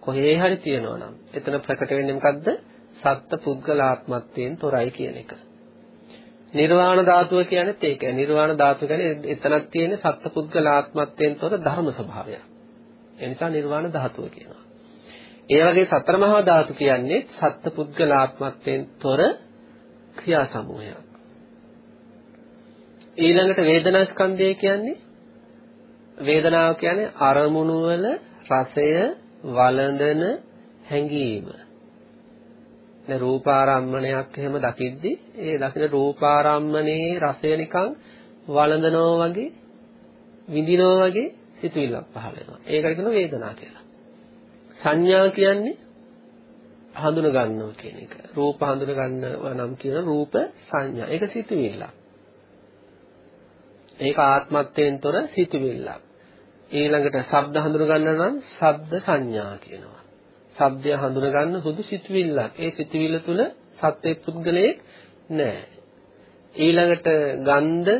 කොහේ හරි තියෙනවා නම් එතන ප්‍රකට වෙන්නේ මොකද්ද? සත්ත්ව පුද්ගල ආත්මත්වයෙන් තොරයි කියන එක. නිර්වාණ ධාතුව කියන්නේත් ඒකයි. නිර්වාණ ධාතුව කියන්නේ එතනක් තියෙන සත්ත්ව පුද්ගල ආත්මත්වයෙන් තොර ධර්ම ස්වභාවයක්. ඒ නිසා නිර්වාණ ධාතුව කියනවා. ඒ වගේ සතර මහා ධාතු කියන්නේ සත්ත්ව පුද්ගල ආත්මත්වයෙන් තොර ක්‍රියා සමූහයක්. ඊළඟට වේදනා ස්කන්ධය කියන්නේ වේදනාව කියන්නේ අරමුණු වල රසය වළඳන හැඟීම. දැන් රූපාරම්මණයක් එහෙම දකිද්දි ඒ දකින රූපාරම්මණයේ රසය නිකන් වළඳනවා වගේ විඳිනවා වගේ සිතුවිල්ලක් පහළ වෙනවා. ඒකට කියනවා වේදනා කියලා. සංඥා කියන්නේ හඳුන ගන්නවා කියන එක. රූප හඳුන ගන්නවා නම් කියන රූප සංඥා. ඒක සිතුවිල්ලක්. ඒක ආත්මත්වයෙන් තොර සිතුවිල්ලක්. ඊළඟට ශබ්ද හඳුන ගන්න නම් ශබ්ද සංඥා කියනවා. ශබ්දය හඳුන ගන්න සුදු සිතුවිල්ලක්. ඒ සිතුවිල්ල තුල සත්වේ පුද්ගලයෙක් නැහැ. ඊළඟට ගන්ධ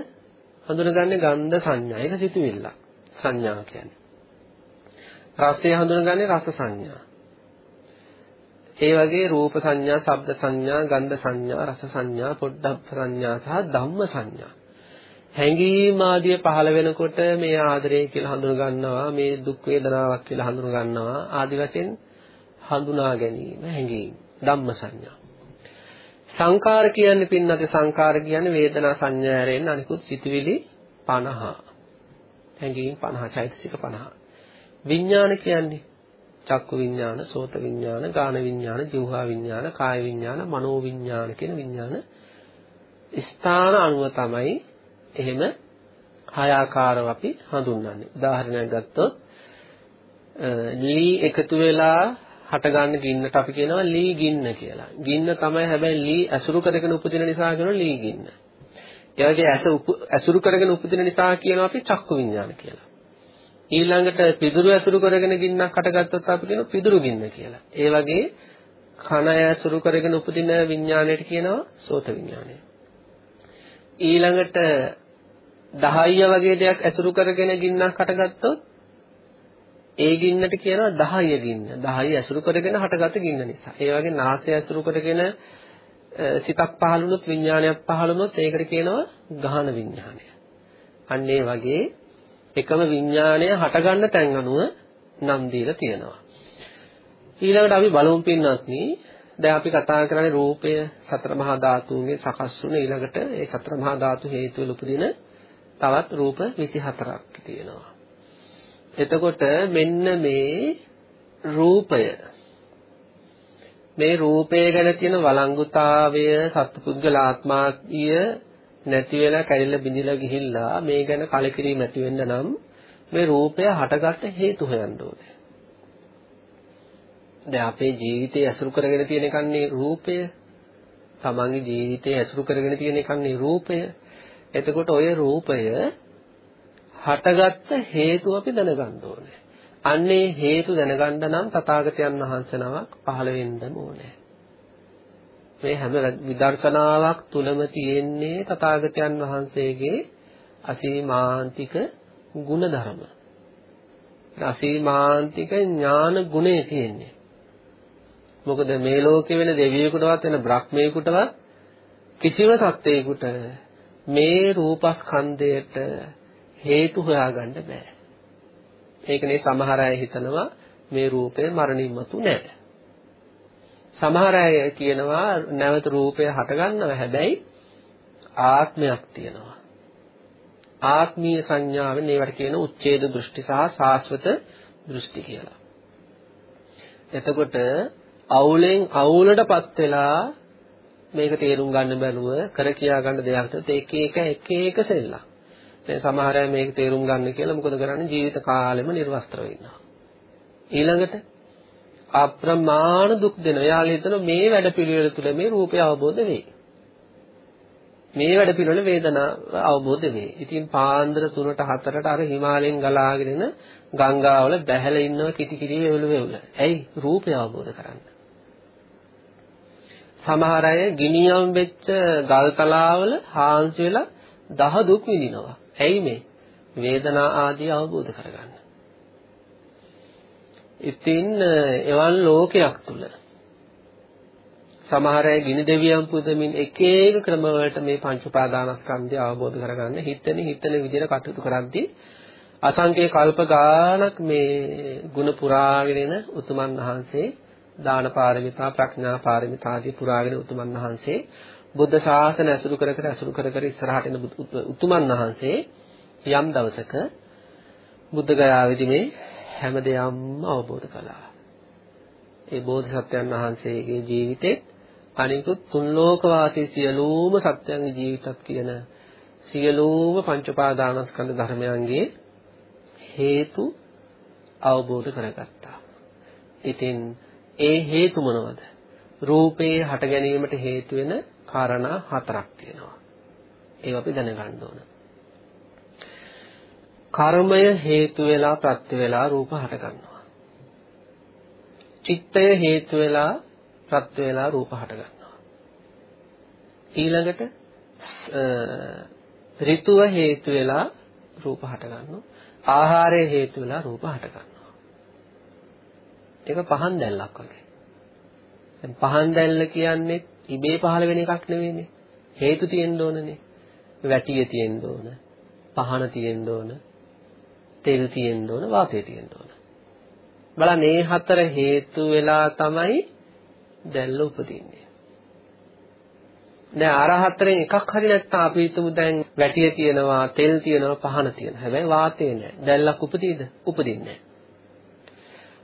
හඳුනගන්නේ ගන්ධ සංඥා. ඒක සිතුවිල්ලක්. සංඥා කියන්නේ. රසය හඳුනගන්නේ රස සංඥා. ඒ වගේ රූප සංඥා, ශබ්ද සංඥා, ගන්ධ සංඥා, රස සංඥා, පොඩ්ඩබ්බ සංඥා සහ ධම්ම සංඥා. හැඟීම් ආදිය පහළ වෙනකොට මේ ආදරය කියලා හඳුන ගන්නවා මේ දුක් වේදනාවක් කියලා හඳුන ගන්නවා ආදි වශයෙන් හඳුනා ගැනීම හැඟීම් ධම්ම සංඥා සංකාර කියන්නේ පින්නතේ සංකාර කියන්නේ වේදනා සංඥා හැරෙන්න අනිකුත් සිතුවිලි 50 හැඟීම් 50 චෛතසික 50 විඥාන කියන්නේ චක්කු විඥාන සෝත විඥාන ගාන විඥාන જીවහා විඥාන කාය විඥාන මනෝ විඥාන කියන විඥාන ස්ථාන අනුව තමයි එහෙම හය ආකාරව අපි හඳුන්වන්නේ. උදාහරණයක් ගත්තොත් ලී එකතු වෙලා හටගන්න ගින්නට අපි කියනවා ලී ගින්න කියලා. ගින්න තමයි හැබැයි ලී ඇසුරු කරගෙන උපදින නිසා කියනවා ලී ගින්න. ඒ වගේ ඇස ඇසුරු කරගෙන උපදින නිසා කියනවා අපි චක්කු විඤ්ඤාණ කියලා. ඊළඟට පිදුරු ඇසුරු කරගෙන ගින්නක් හටගත්තොත් අපි කියනවා පිදුරු ගින්න කියලා. ඒ වගේ කන ඇසුරු කරගෙන උපදින විඤ්ඤාණයට කියනවා සෝත විඤ්ඤාණය. ඊළඟට දහයිය වගේ දෙයක් ඇසුරු කරගෙන ගින්නක් හටගත්තොත් ඒ ගින්නට කියනවා දහයිය ගින්න. දහයිය ඇසුරු කරගෙන හටගත් ගින්න නිසා. ඒ වගේ නාසය ඇසුරු කරගෙන සිතක් පහළුනොත් විඥානයක් පහළුනොත් ඒකට කියනවා ගහන විඥානය. අන්න ඒ වගේ එකම විඥානය හටගන්න තැන් අනුව නම් දීලා තියෙනවා. ඊළඟට අපි බලමු පින්වත්නි දැන් අපි කතා කරන්නේ රූපය සතර මහා ධාතුන්ගේ සකස් වුණ ඊළඟට ඒ සතර මහා ධාතු හේතු වල උපදින තවත් රූප 24ක් තියෙනවා. එතකොට මෙන්න මේ රූපය මේ රූපය ගැන තියෙන වළංගුතාවය සත්පුද්ගල ආත්මාත්‍ය නැති වෙලා කැඩිලා බිඳිලා ගිහිල්ලා මේ ගැන කලකිරීම ඇති වෙන්න නම් මේ රූපය හටගත්ත හේතු හොයන්න ඕනේ. දැන් අපේ ජීවිතය ඇසුරු කරගෙන තියෙන එකන්නේ රූපය. තමන්ගේ ජීවිතය ඇසුරු කරගෙන තියෙන එකන්නේ රූපය. එතකොට ওই රූපය හටගත්ත හේතු අපි දැනගන්න ඕනේ. අන්නේ හේතු දැනගන්න නම් තථාගතයන් වහන්සේ නමක් පහළ වෙන්න ඕනේ. මේ හැම විදර්ශනාවක් තුලම තියෙන්නේ තථාගතයන් වහන්සේගේ අසීමාන්තික ගුණධර්ම. අසීමාන්තික ඥාන ගුණය තියෙන්නේ. මොකද මේ ලෝකේ වෙන දෙවියෙකුටවත් වෙන බ්‍රහ්මයෙකුටවත් කිසිම සත්වයකට මේ රූපස්කන්ධයට හේතු හොයාගන්න බෑ. ඒකනේ සමහර අය හිතනවා මේ රූපය මරණින් මතු නෑ. සමහර අය කියනවා නැවත රූපය හටගන්නවා හැබැයි ආත්මයක් තියෙනවා. ආත්මීය සංඥාවෙන් ඒවට කියන උච්ඡේද දෘෂ්ටි සහ සාස්වත දෘෂ්ටි කියලා. එතකොට අවුලෙන් අවුලටපත් වෙලා මේක තේරුම් ගන්න බැරුව කර කියා ගන්න දෙයක් නැත්නම් එක එක එක එක සෙල්ලම්. දැන් සමහර අය මේක තේරුම් ගන්න කියලා මොකද කරන්නේ ජීවිත කාලෙම නිර්වස්ත්‍රව ඉන්නවා. ඊළඟට අප්‍රමාණ දුක් දෙන. එයාලා හිතන මේ වැඩ පිළිවෙල තුළ මේ රූපය අවබෝධ වෙයි. මේ වැඩ පිළිවෙල වේදනාව අවබෝධ වෙයි. ඉතින් පාන්දර 3ට 4ට අර හිමාලයෙන් ගලාගෙන එන ගංගාවල බැහැලා ඉන්නව කිටි කිටි වෙවුල වෙවුල. ඇයි? රූපය අවබෝධ කරගන්න. සමහර අය ගිනියම් වෙච්ච ගල් තලාවල හාන්සි වෙලා දහ දුක් විඳිනවා. ඇයි මේ? වේදනා ආදී අවබෝධ කරගන්න. ඉතින් එවන් ලෝකයක් තුල සමහර අය ගිනි දෙවියන් පුදමින් එක එක ක්‍රම වලට මේ පංච උපාදානස්කන්ධය අවබෝධ කරගන්න හිතෙන හිතෙන විදිහට කටයුතු කරද්දී අසංකේ කල්ප ගානක් මේ ಗುಣ පුරාගෙන එන උතුමන් වහන්සේ දාන පාරමිතා ප්‍රඥා පාරමිතා ආදී පුරාගෙන උතුමන් වහන්සේ බුද්ධ ශාසනය අසුරු කර කර අසුරු කර කර ඉස්සරහට එන උතුමන් වහන්සේ යම් දවසක බුද්ධ ගයාවේදී මේ හැම දෙයක්ම අවබෝධ කළා. ඒ බෝධිසත්වයන් වහන්සේගේ ජීවිතේ අනිකුත් තුන් ලෝක වාසී සියලුම සත්‍යයන්ගේ ජීවිතත් කියන සියලුම පංච පාදානස්කන්ධ ධර්මයන්ගේ හේතු අවබෝධ කරගත්තා. ඉතින් ඒ හේතු මොනවද? රූපේ හට ගැනීමට හේතු වෙන කාරණා හතරක් තියෙනවා. ඒව අපි දැනගන්න ඕන. කර්මය හේතු වෙලා ප්‍රත්‍ය වෙලා රූප හට ගන්නවා. චිත්තය හේතු වෙලා ප්‍රත්‍ය වෙලා රූප හට ගන්නවා. ඊළඟට ඍතුව හේතු වෙලා රූප හට ගන්නවා. ආහාරය හේතු වෙලා රූප හට ගන්නවා. ඒක පහන් දැල්ලක් වගේ. දැන් පහන් දැල්ල කියන්නේ ඉබේ පහළ වෙන එකක් නෙවෙයිනේ. හේතු තියෙන්න ඕනනේ. වැටිය තියෙන්න ඕන. පහන තියෙන්න ඕන. තෙල් තියෙන්න ඕන. වාතය තියෙන්න ඕන. බලන්න මේ හතර හේතු වෙලා තමයි දැල්ල උපදින්නේ. දැන් අර හතරෙන් එකක් හරි නැත්නම් අපි හිතමු දැන් වැටිය තියෙනවා, තෙල් තියෙනවා, පහන තියෙනවා. හැබැයි වාතය නැහැ. දැල්ලක් උපදීද? උපදින්නේ නැහැ.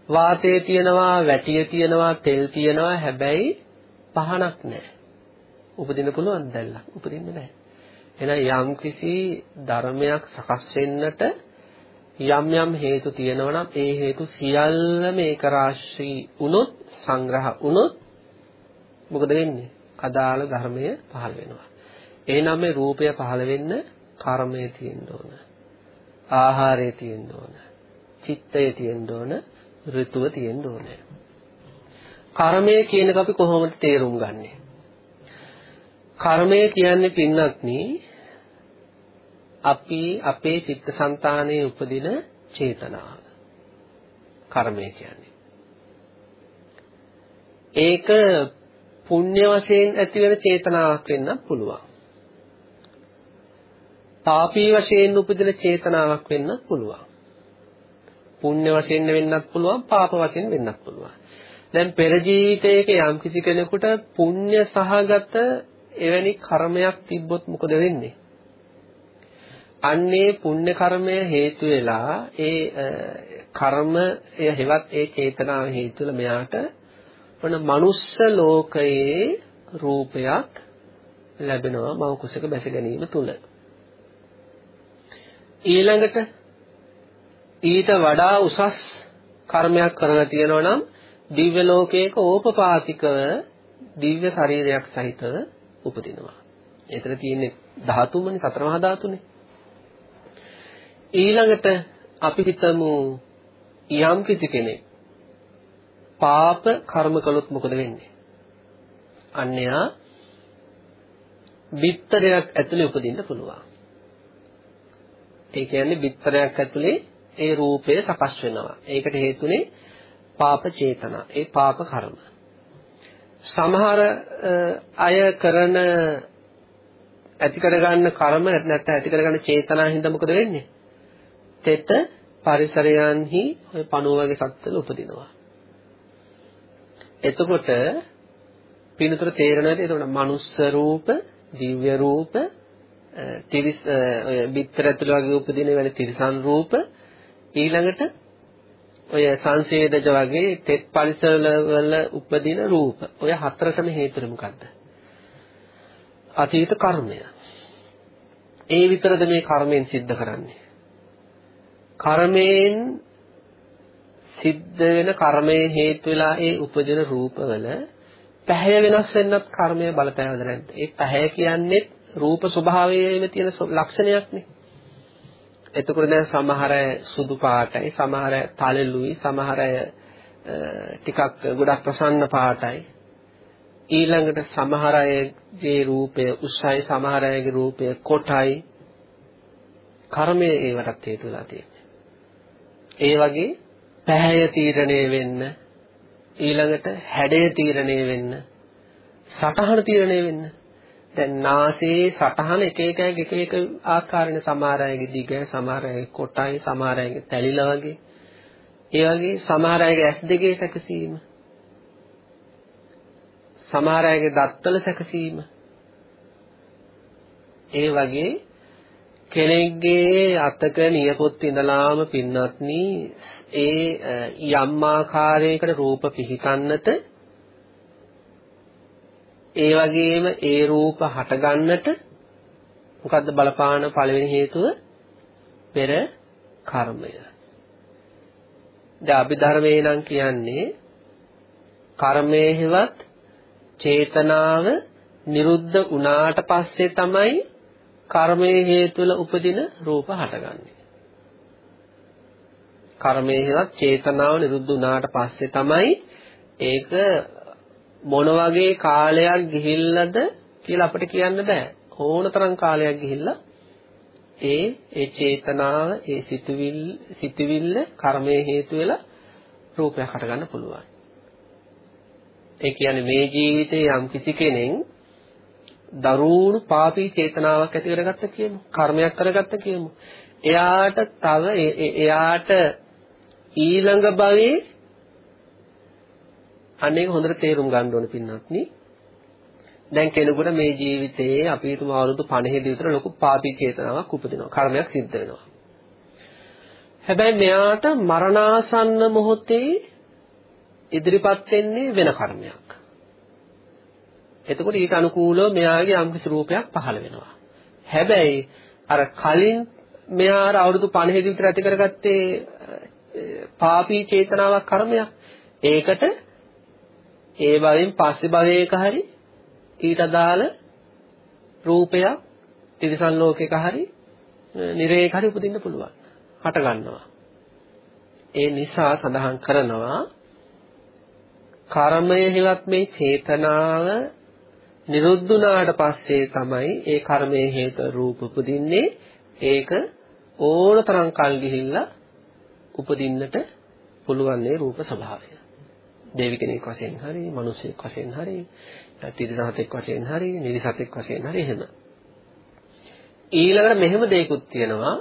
වාතය තියෙනවා, වැටිය තියෙනවා, තෙල් තියෙනවා. හැබැයි පහනක් නැහැ. උපදින්න පුළුවන් දැල්ලක්. උපදින්නේ නැහැ. එහෙනම් යම්කිසි ධර්මයක් සකස් වෙන්නට යම් යම් හේතු තියෙනවා නම් ඒ හේතු සියල්ලම ඒක රාශී වුණොත් සංග්‍රහ වුණොත් මොකද වෙන්නේ? අදාළ ධර්මය පහළ වෙනවා. එහෙනම් මේ රූපය පහළ වෙන්න කර්මය තියෙන්න ඕන. ආහාරය තියෙන්න ඕන. චිත්තය තියෙන්න ඕන. ඍතුව තියෙන්න ඕනේ. කර්මය කියන එක අපි කොහොමද තේරුම් ගන්නෙ? කර්මය කියන්නේ පින්නක්නි අපි අපේ චිත්තසංතානයේ උපදින චේතනාව. කර්මය කියන්නේ. ඒක පුණ්‍ය වශයෙන් ඇති වෙන චේතනාවක් වෙන්නත් පුළුවන්. පාපී වශයෙන් උපදින චේතනාවක් වෙන්නත් පුළුවන්. පුණ්‍ය වශයෙන් වෙන්නත් පුළුවන් පාප වශයෙන් වෙන්නත් පුළුවන්. දැන් පෙර ජීවිතයක යම්කිසි කෙනෙකුට පුණ්‍ය සහගත එවැනි කර්මයක් තිබ්බොත් මොකද වෙන්නේ? අන්නේ පුණ්‍ය කර්මය හේතු වෙලා ඒ කර්මය හෙවත් ඒ චේතනාව හේතු වෙලා මෙයාට මොන මනුස්ස ලෝකයේ රූපයක් ලැබෙනවා මව කුසක බැස ගැනීම තුල ඊළඟට ඊට වඩා උසස් කර්මයක් කරලා තියෙනවා නම් දිව්‍ය ලෝකයක ඕපපාතිකව දිව්‍ය ශරීරයක් සහිතව උපදිනවා. ඒතර තියෙන්නේ ධාතුමනේ සතර මහා ධාතුනේ. ඊළඟට අපි හිතමු යම් කිසි කෙනෙක් පාප කර්ම කළොත් මොකද වෙන්නේ? අන්‍යයා බිත්තරයක් ඇතුලේ උපදින්න පුළුවන්. ඒ කියන්නේ බිත්තරයක් ඇතුලේ ඒ රූපය සකස් වෙනවා. ඒකට හේතුනේ පාප චේතනා. ඒ පාප කර්ම. සමහර අය කරන ඇති කරගන්න කර්ම නැත්නම් ඇති කරගන්න චේතනා හින්දා මොකද වෙන්නේ? තෙත පරිසරයන්හි ඔය පණුව වගේ සත්වල උපදිනවා. එතකොට පිනතර තේරෙනවද? එතකොට මනුස්ස රූප, දිව්‍ය රූප, තිරිස් ඔය බිත්තර ඇතුළ වගේ උපදින වෙන තිරිසන් රූප ඊළඟට ඔය සංසේදජ වගේ තෙත් පරිසර වල උපදින රූප. ඔය හතරටම හේතුව මොකද්ද? අතීත කර්මය. ඒ විතරද මේ කර්මයෙන් සිද්ධ කරන්නේ? කර්මයෙන් සිද්ධ වෙන කර්මයේ හේතු වෙලා ඒ උපදින රූපවල පැහැය වෙනස් වෙන්නත් කර්මය බලපෑවද නැද්ද? ඒ පැහැය කියන්නේ රූප ස්වභාවයේම තියෙන ලක්ෂණයක්නේ. එතකොට දැන් සමහර අය සුදු පාටයි, සමහර අය තලෙලුයි, සමහර අය ටිකක් ගොඩක් ප්‍රසන්න පාටයි. ඊළඟට සමහර අයගේ රූපය උස්සයි, සමහර අයගේ රූපය කොටයි. කර්මය ඒවටත් හේතු වෙලා තියෙන්නේ. ඒ වගේ පැහැය තීරණය වෙන්න ඊළඟට හැඩය තීරණය වෙන්න සටහන තීරණය වෙන්න දැන් නාසයේ සටහන එක එක එක එක ආකාරනේ සමහර අයගේ දිග සමහර අයගේ කොටයි සමහර අයගේ තැලිලා වගේ. ඒ වගේ සමහර අයගේ ඇස් දෙකේ සැකසීම. සමහර අයගේ දත්වල සැකසීම. ඒ වගේ කෙනෙක්ගේ අතක නියපොත් ඉඳලාම පින්නත්නි ඒ යම් ආකාරයකට රූප පිහිටන්නට ඒ වගේම ඒ රූප හටගන්නට මොකද්ද බලපාන පළවෙනි හේතුව පෙර කර්මය. දැන් අභිධර්මයේ නම් කියන්නේ කර්මයේ හෙවත් චේතනාව නිරුද්ධ වුණාට පස්සේ තමයි කර්මයේ හේතු වල උපදින රූප හටගන්නේ. කර්මයේ හෙවත් චේතනාව නිරුද්ධ වුණාට පස්සේ තමයි ඒක මොන වගේ කාලයක් ගිහිල්ලාද කියලා අපිට කියන්න බෑ. ඕනතරම් කාලයක් ගිහිල්ලා ඒ ඒ චේතනාව ඒ සිතුවිල්ල සිතුවිල්ල කර්මයේ හේතු වෙලා රූපයක් හටගන්න පුළුවන්. ඒ කියන්නේ මේ ජීවිතේ යම් කිසි කෙනෙක් දරුණු පාපී චේතනාවක් ඇති කරගත්ත කියමු. කර්මයක් කරගත්ත කියමු. එයාට තව එයාට ඊළඟ භවයේ අනේක හොඳට තේරුම් ගන්න ඕන පින්නත්නි. දැන් කෙනෙකුට මේ ජීවිතයේ අපි හිතමු අවුරුදු 50 විතර ලොකු පාපී චේතනාවක් උපදිනවා. කර්මයක් සිද්ධ වෙනවා. හැබැයි මෙයාට මරණාසන්න මොහොතේ ඉදිරිපත් වෙන්නේ වෙන කර්මයක්. එතකොට ඊට අනුකූලව මෙයාගේ යම්කිසි රූපයක් පහළ වෙනවා. හැබැයි අර කලින් මෙයා අවුරුදු 50 විතර ඇති කරගත්තේ පාපී චේතනාවක් කර්මයක්. ඒකට ඒ භවයෙන් පස්සේ භවයක හරි ඊට අදාළ රූපයක් තිරිසන් ලෝකයක හරි නිරේක හරි උපදින්න පුළුවන්. හට ගන්නවා. ඒ නිසා සඳහන් කරනවා කර්මය හිවත් මේ චේතනාව නිරුද්ධුණාට පස්සේ තමයි ඒ කර්මයේ හේතු රූප උපදින්නේ ඒක ඕනතරම් කල් ගිහිල්ලා උපදින්නට පුළුවන් ඒ රූප ස්වභාවය. දෙවි කෙනෙක් වශයෙන් හරි, මිනිසෙක් වශයෙන් හරි, තිරිසනෙක් වශයෙන් හරි, නිරිසතෙක් වශයෙන් හරි එහෙම. ඊළඟට මෙහෙම දෙයක්ත් තියෙනවා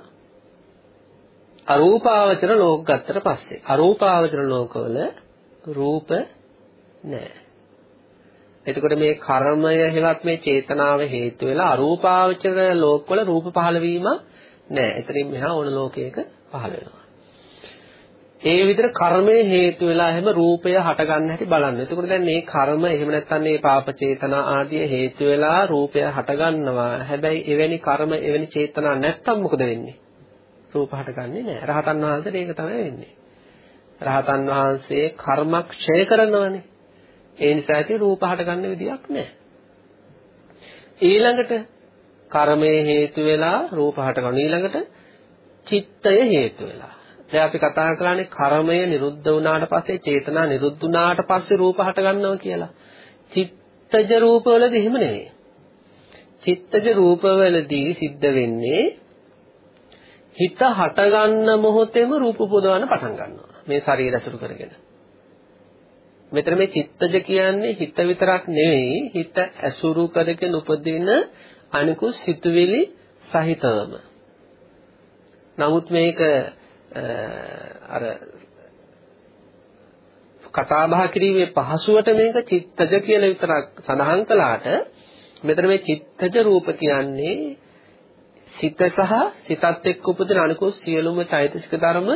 අරූපාවචර ලෝක ගත්තට පස්සේ අරූපාවචර ලෝකවල රූප නැහැ. එතකොට මේ කර්මය හෙවත් මේ චේතනාව හේතු වෙලා අරූපාවචර ලෝකවල රූප පහළ වීම නැහැ. එතනින් මෙහා ඕන ලෝකයක පහළ වෙනවා. ඒ විදිහට කර්මයේ හේතු වෙලා හැම රූපය හට ගන්න හැටි බලන්න. එතකොට දැන් මේ කර්ම එහෙම නැත්නම් මේ පාප චේතනා ආදී හේතු වෙලා රූපය හට ගන්නවා. හැබැයි එවැනි කර්ම එවැනි චේතනා නැත්තම් මොකද වෙන්නේ? රූප හටගන්නේ නැහැ. රහතන් වහන්සේට ඒක තමයි වෙන්නේ. රහතන් වහන්සේ කර්මක් ක්ෂය කරනවනේ. ඒ නිසා ඇති රූප හටගන්න විදියක් නැහැ. ඊළඟට කර්මය හේතු වෙලා රූප හටගන්න. ඊළඟට චිත්තය හේතු වෙලා. දැන් අපි කතා කරන්නේ කර්මය නිරුද්ධ වුණාට පස්සේ චේතනා නිරුද්ධ වුණාට පස්සේ රූප හටගන්නවා කියලා. චිත්තජ රූපවලදී එහෙම නෙවෙයි. චිත්තජ රූපවලදී සිද්ධ වෙන්නේ හිත හටගන්න මොහොතේම රූප උපදවන්න පටන් ගන්නවා. මේ ශරීර ඇසුරු කරගෙන. මෙතන මේ චිත්තජ කියන්නේ හිත විතරක් නෙවෙයි හිත ඇසුරු කරගෙන උපදින අනිකුත් සිතුවිලි සහිතවම. නමුත් මේක අර කතා බහ කිරීමේ පහසුවට මේක චිත්තජ කියලා විතරක් සඳහන් කළාට මෙතන මේ චිත්තජ රූප කියන්නේ සිත සහ සිතත් එක්ක උපදින අනිකුත් සියලුම චෛතසික ධර්ම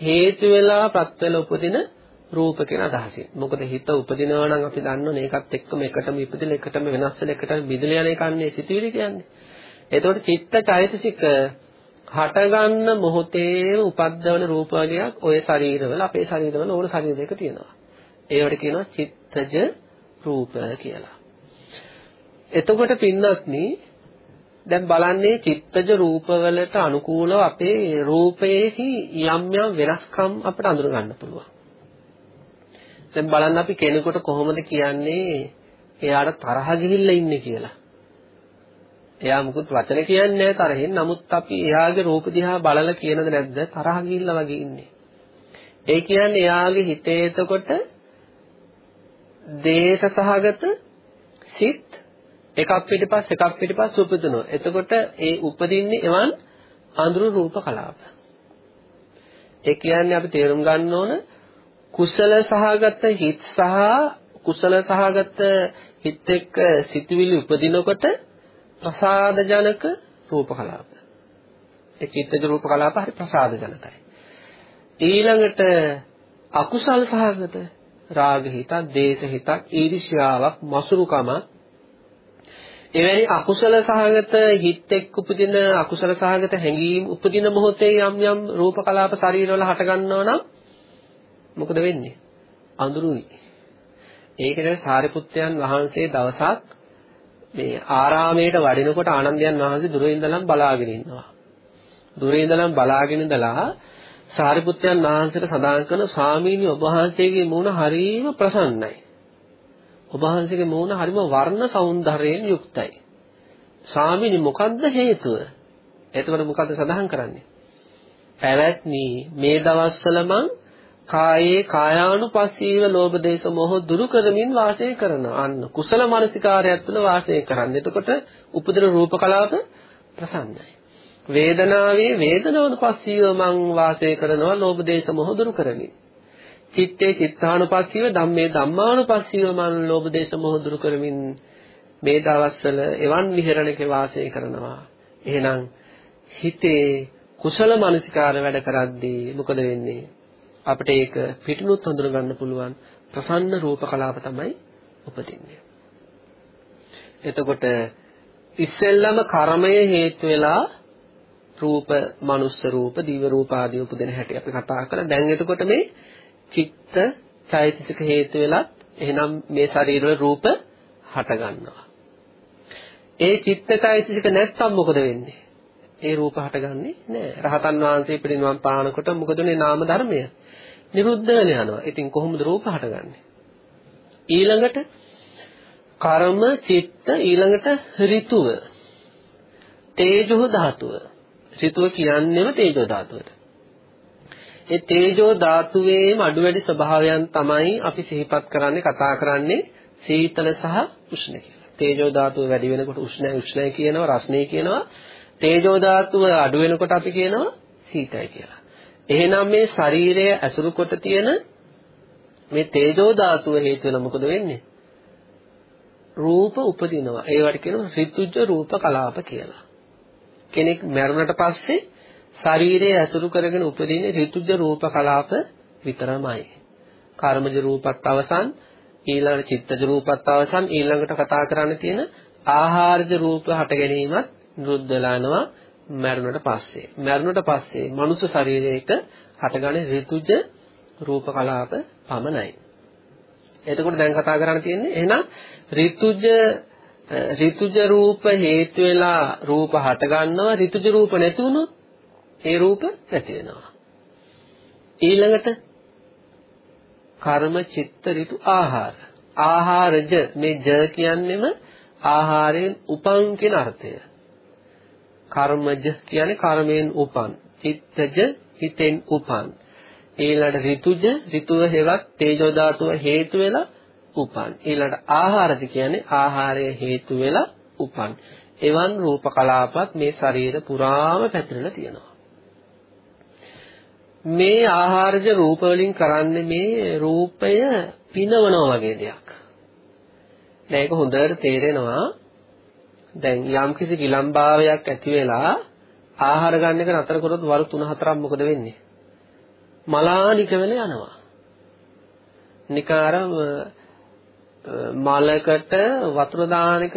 හේතු වෙලා ප්‍රත් වෙලා උපදින රූප කියන අදහසින්. මොකද හිත උපදිනවා නම් අපි දන්නෝනේ ඒකත් එක්කම එකටම ඉපදෙලා එකටම වෙනස් වෙලා එකටම බිඳලා යන එකන්නේ සිතුවිලි කියන්නේ. එතකොට චිත්ත චෛතසික හටගන්න මොහොතේම උපද්දවන රූප වර්ගයක් ඔය ශරීරවල අපේ ශරීරවල ඕන ශරීරයක තියෙනවා. ඒවට කියනවා චිත්තජ රූප කියලා. එතකොට පින්නත්නි දැන් බලන්නේ චිත්තජ රූපවලට අනුකූලව අපේ රූපයේහි යම් යම් වෙනස්කම් අපිට අඳුර ගන්න පුළුවන්. දැන් බලන්න අපි කෙනෙකුට කොහොමද කියන්නේ එයාට තරහ ගිහිල්ලා ඉන්නේ කියලා. එයා මුකුත් වචන කියන්නේ නැහැ තරහින්. නමුත් අපි එයාගේ රූප දිහා බලලා කියනද නැද්ද තරහ ගිහිල්ලා වගේ ඉන්නේ. ඒ කියන්නේ එයාගේ හිතේ එතකොට දේශ සහගත සිත් එකක් පිටිපස්ස එකක් පිටිපස්ස උපදිනවා. එතකොට ඒ උපදින්නේ එවන් අඳුරු රූප කලාප. ඒ කියන්නේ අපි තේරුම් ගන්න ඕන කුසල සහගත හිත් සහ කුසල සහගත හිත් එක්ක සිතුවිලි උපදිනකොට ප්‍රසාදජනක රූප කලාප. ඒ චිත්තජ රූප කලාප හරි ප්‍රසාදජනකයි. ඊළඟට අකුසල් සහගත රාග හිතක්, දේශ හිතක්, ඊර්ෂ්‍යාවක්, මසුරුකමක් එවැනි අකුසල සහගත හිත් එක්ක උපදින අකුසල සහගත හැඟීම් උපදින මොහොතේ යම් යම් රූප කලාප ශරීරවල හට ගන්නවා නම් මොකද වෙන්නේ? අඳුරුයි. ඒකද සාරිපුත්යන් වහන්සේ දවසක් මේ ආරාමයට වඩිනකොට ආනන්දයන් වහන්සේ දුරින් ඉඳලම බලාගෙන ඉන්නවා. දුරින් ඉඳලම බලාගෙන ඉඳලා සාරිපුත්යන් වහන්සේට සඳහන් කරන ස්වාමීනි ඔබ වහන්සේගේ මූණ හරිම ප්‍රසන්නයි. ඔබ වහන්සේගේ මූණ හරිම වර්ණ సౌందර්යයෙන් යුක්තයි. ස්වාමීනි මොකද්ද හේතුව? එතකොට මොකද්ද සඳහන් කරන්නේ? පැවැත්නි මේ දවස්වල මං කායේ කායානුපස්සීව ලෝභ දේශ මොහ දුරු කරමින් වාසය කරනවා. අන්න කුසල මානසිකාරයත් තුළ වාසය කරන්නේ. එතකොට උපදින රූප කලාප ප්‍රසන්නයි. වේදනාවේ වේදනානුපස්සීව මං වාසය කරනවා ලෝභ දේශ මොහ දුරු කරමින්. චිත්තේ චිත්තානුපස්සීව ධම්මේ ධම්මානුපස්සීව මං ලෝභ දේශ මොහ දුරු කරමින් මේ දවස්වල එවන් විහෙරණක වාසය කරනවා. එහෙනම් හිතේ කුසල මානසිකාර වැඩ කරද්දී මොකද වෙන්නේ? අපිට ඒක පිටිනුත් හඳුන ගන්න පුළුවන් ප්‍රසන්න රූප කලාප තමයි උපදින්නේ. එතකොට ඉස්සෙල්ලම කර්මය හේතු වෙලා රූප, මනුස්ස රූප, දිව රූප ආදී උපදින හැටි අපි කතා කරලා දැන් එතකොට මේ චිත්ත, චෛතසික හේතු වෙලත් එහෙනම් මේ ශරීරවල රූප හට ගන්නවා. ඒ චිත්ත, චෛතසික නැත්තම් මොකද වෙන්නේ? ඒ රූප හටගන්නේ නැහැ. රහතන් වහන්සේ පිරිනිවන් පානකොට මොකද උනේ නාම ධර්මය? නිරුද්ධ වෙන යනවා. ඉතින් කොහොමද රූප හටගන්නේ? ඊළඟට කර්ම, චිත්ත, ඊළඟට ඍතුව. තේජෝ ධාතුව. ඍතුව කියන්නේම තේජෝ ධාතුවට. ඒ තේජෝ ධාතුවේම අඩු වැඩි ස්වභාවයන් තමයි අපි සිහිපත් කරන්නේ කතා කරන්නේ සීතල සහ උෂ්ණ කියලා. තේජෝ ධාතුව වැඩි වෙනකොට උෂ්ණයි උෂ්ණයි කියනවා රස්නේ කියනවා. තේජෝ ධාතුව අඩු වෙනකොට අපි කියනවා සීතයි කියලා. එහෙනම් මේ ශරීරය ඇසුරු කොට තියෙන මේ තේජෝ ධාතුව හේතු වෙන මොකද වෙන්නේ? රූප උපදිනවා. ඒවට කියනවා ඍතුජ රූප කලාප කියලා. කෙනෙක් මැරුණට පස්සේ ශරීරය ඇසුරු කරගෙන උපදින ඍතුජ රූප කලාප විතරමයි. කර්මජ රූපත් අවසන්, ඊළඟ චිත්තජ රූපත් අවසන්, ඊළඟට කතා කරන්න තියෙන ආහාරජ රූප හට ගැනීමත් නිරුද්ධ වෙලා යනවා. මැරුණට පස්සේ. මැරුණට පස්සේ මනුෂ්‍ය ශරීරයක හටගන්නේ ඍතුජ රූප කලාප පමණයි. එතකොට දැන් කතා කරන්න තියෙන්නේ එහෙනම් ඍතුජ ඍතුජ රූප හේතු වෙලා රූප හට ගන්නවා ඍතුජ රූප නැති වුණොත් ඒ රූප නැති වෙනවා. ඊළඟට කර්ම චිත්ත ඍතු ආහාර. ආහාරජ මේ ජ කියන්නේම ආහාරයෙන් උපන් කියන අර්ථය. කර්මජ කියන්නේ කර්මයෙන් උපන්. චිත්තජ හිතෙන් උපන්. ඊළඟට ඍතුජ ඍතුව හේවත් තේජෝ ධාතුව හේතු වෙලා උපන්. ඊළඟට ආහාරජ කියන්නේ ආහාරය හේතු වෙලා උපන්. එවන් රූප කලාපත් මේ ශරීර පුරාම පැතිරලා තියෙනවා. මේ ආහාරජ රූප වලින් කරන්නේ මේ රූපය පිනවනවා වගේ දෙයක්. දැන් ඒක හොඳට තේරෙනවා. දැන් යම්කිසි විලම්භාවයක් ඇති වෙලා ආහාර ගන්න එක නතර කරොත් වරු 3-4ක් මොකද වෙන්නේ? මලානික වෙල යනවා. නිකාර මලකට වතුර දානක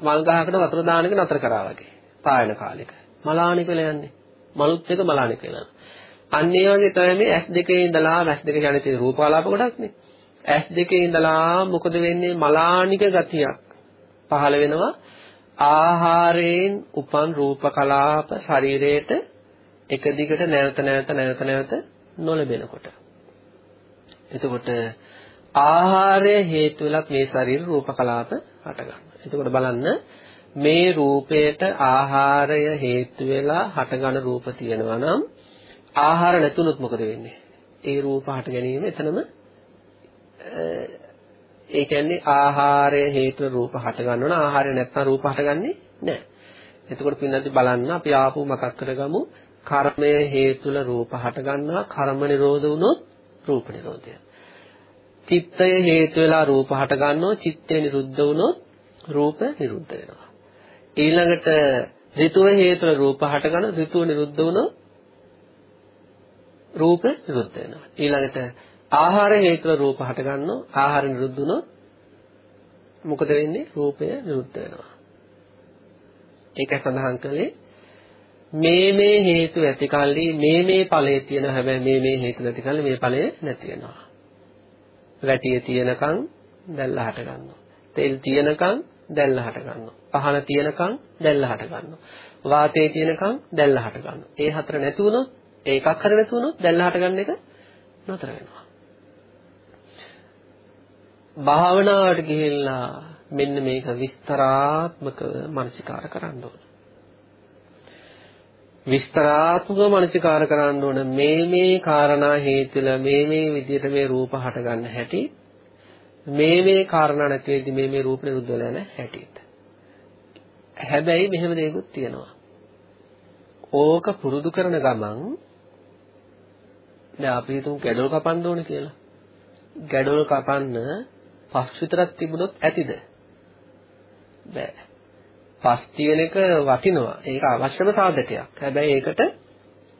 මල් ගහකට වතුර දානක නතර කරා වගේ. පායන කාලෙක. මලානික වෙල යන්නේ. මලුත් එක මලානික වෙලා. අන්න ඒ වගේ තමයි මේ S2 ඉඳලා S2 කියන්නේ තියෙන රූපාලාප කොටක්නේ. S2 ඉඳලා මොකද වෙන්නේ මලානික ගතියක් පහළ වෙනවා ආහාරයෙන් උපන් රූප කලාප ශරීරයට එක දිගට නැවත නැවත නැවත නැවත නොලැබෙනකොට එතකොට ආහාරය හේතු වෙලත් මේ ශරීර රූප කලාප හට ගන්නවා. එතකොට බලන්න මේ රූපයට ආහාරය හේතු වෙලා හටගන රූප තියෙනවා නම් ආහාර නැතුනොත් මොකද වෙන්නේ? ඒ රූප හට ගැනීම එතනම ඒ කියන්නේ ආහාරය හේතුව රූප හට ගන්නවන ආහාරය නැත්නම් රූප හටගන්නේ නැහැ. එතකොට පින්නදී බලන්න අපි ආපහු මතක් කරගමු කර්මය හේතුල රූප හට ගන්නවා කර්ම නිරෝධ වුණොත් රූප නිරෝධය. චිත්තය හේතු වෙලා රූප හට ගන්නවා චිත්තය නිරුද්ධ වුණොත් රූප නිරුද්ධ වෙනවා. ඊළඟට ඍතුව හේතුල රූප හට ගන්න ඍතුව නිරුද්ධ වුණොත් රූප නිරුද්ධ වෙනවා. ඊළඟට ආහාර හේතුව රූප හට ගන්නවා. ආහාර නිරුද්ධ වුණොත් මොකද වෙන්නේ? රූපය නිරුද්ධ වෙනවා. ඒක සඳහන් කළේ මේ මේ හේතු ඇති කල්ලි මේ මේ ඵලයේ තියෙන හැබැයි මේ මේ හේතු නැති කල්ලි මේ ඵලය නැති වෙනවා. වැටිය තියෙනකන් දැල්ල හට ගන්නවා. තෙල් තියෙනකන් දැල්ල හට ගන්නවා. පහන තියෙනකන් දැල්ල හට ගන්නවා. වාතයේ තියෙනකන් දැල්ල හට ගන්නවා. ඒ හතර නැති වුණොත් ඒකක් හරි නැති වුණොත් දැල්ල හට ගන්න එක නතර වෙනවා. භාවනාවට ගිහිල්ලා මෙන්න මේක විස්තරාත්මකව මනසිකාර කරන්න ඕන. විස්තරාත්මකව මනසිකාර කරන්න ඕන මේ මේ காரணා හේතුල මේ මේ විදිහට මේ රූප හට ගන්න හැටි මේ මේ කාරණා නැති වෙද්දි මේ මේ රූප නිරුද්ධ වෙලා යන හැටිත්. හැබැයි මෙහෙම දෙයක්ත් තියෙනවා. ඕක පුරුදු කරන ගමන් දැන් අපි හිතමු ගැඩොල් කපන්න ඕනේ කියලා. ගැඩොල් කපන්න පස් විතරක් තිබුණොත් ඇතිද? බෑ. පස් තියෙන එක වටිනවා. ඒක අවශ්‍යම සාධකයක්. හැබැයි ඒකට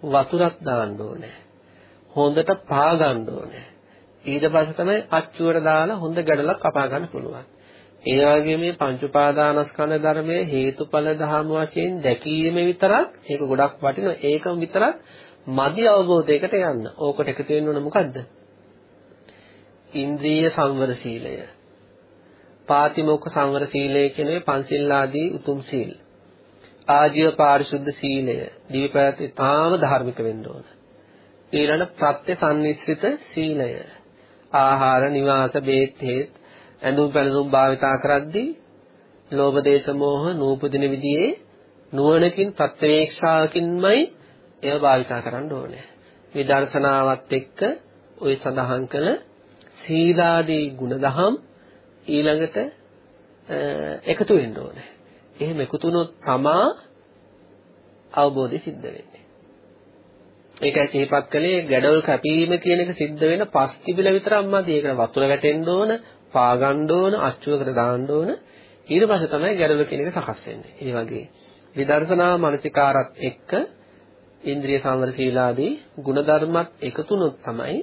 වතුරක් දාන්න ඕනේ. හොඳට පා ගන්න ඕනේ. ඊට පස්සේ තමයි අච්චුවට දාලා හොඳ ගැඩලක් කපා ගන්න පුළුවන්. ඒ වගේ මේ පංච උපාදානස්කන්ධ ධර්මයේ හේතුඵල ධහම වශයෙන් දැකීම විතරක් ඒක ගොඩක් වටිනවා. ඒකම විතරක් මදි අවබෝධයකට යන්න. ඕකට එකතු වෙන්න ඕන මොකද්ද? ඉන්ද්‍රිය සංවර සීලය. පාතිමෝක්ඛ සංවර සීලය කියන්නේ පංචිල් ආදී උතුම් සීල්. ආජීව පාරිශුද්ධ සීලය. දීපයත් තාම ධාර්මික වෙන්න ඕන. ඊළඟ ප්‍රත්‍ය සම්නිස්සිත සීලය. ආහාර නිවාස බේත් හේත් ඇඳුම් පැළඳුම් භාවිතා කරද්දී ලෝභ දේශ මොහ නූපදින විදිහේ නුවණකින් ප්‍රත්‍යවේක්ෂාවකින්මයි ඒව භාවිතා කරන්න ඕනේ. විදර්ශනාවත් එක්ක ওই සඳහන් කළ සීලාදී ගුණදහම් ඊළඟට එකතු වෙන්න ඕනේ. එහෙම එකතු වුණොත් තමා අවබෝධය සිද්ධ වෙන්නේ. ඒකයි සිහිපත් කළේ ගැඩවල් කැපීම කියන එක සිද්ධ වෙන පස් තිබිලා විතරක්මදි. ඒකට වතුර වැටෙන්න ඕන, පා ගන්න ඕන, අච්චුවකට දාන්න ඕන. ඊට පස්සේ තමයි ගැඩවල කියන එක සකස් වෙන්නේ. ඒ වගේ විදර්ශනා මානසිකාරත් එක්ක ඉන්ද්‍රිය සංවර සීලාදී ಗುಣධර්මත් එකතුනොත් තමයි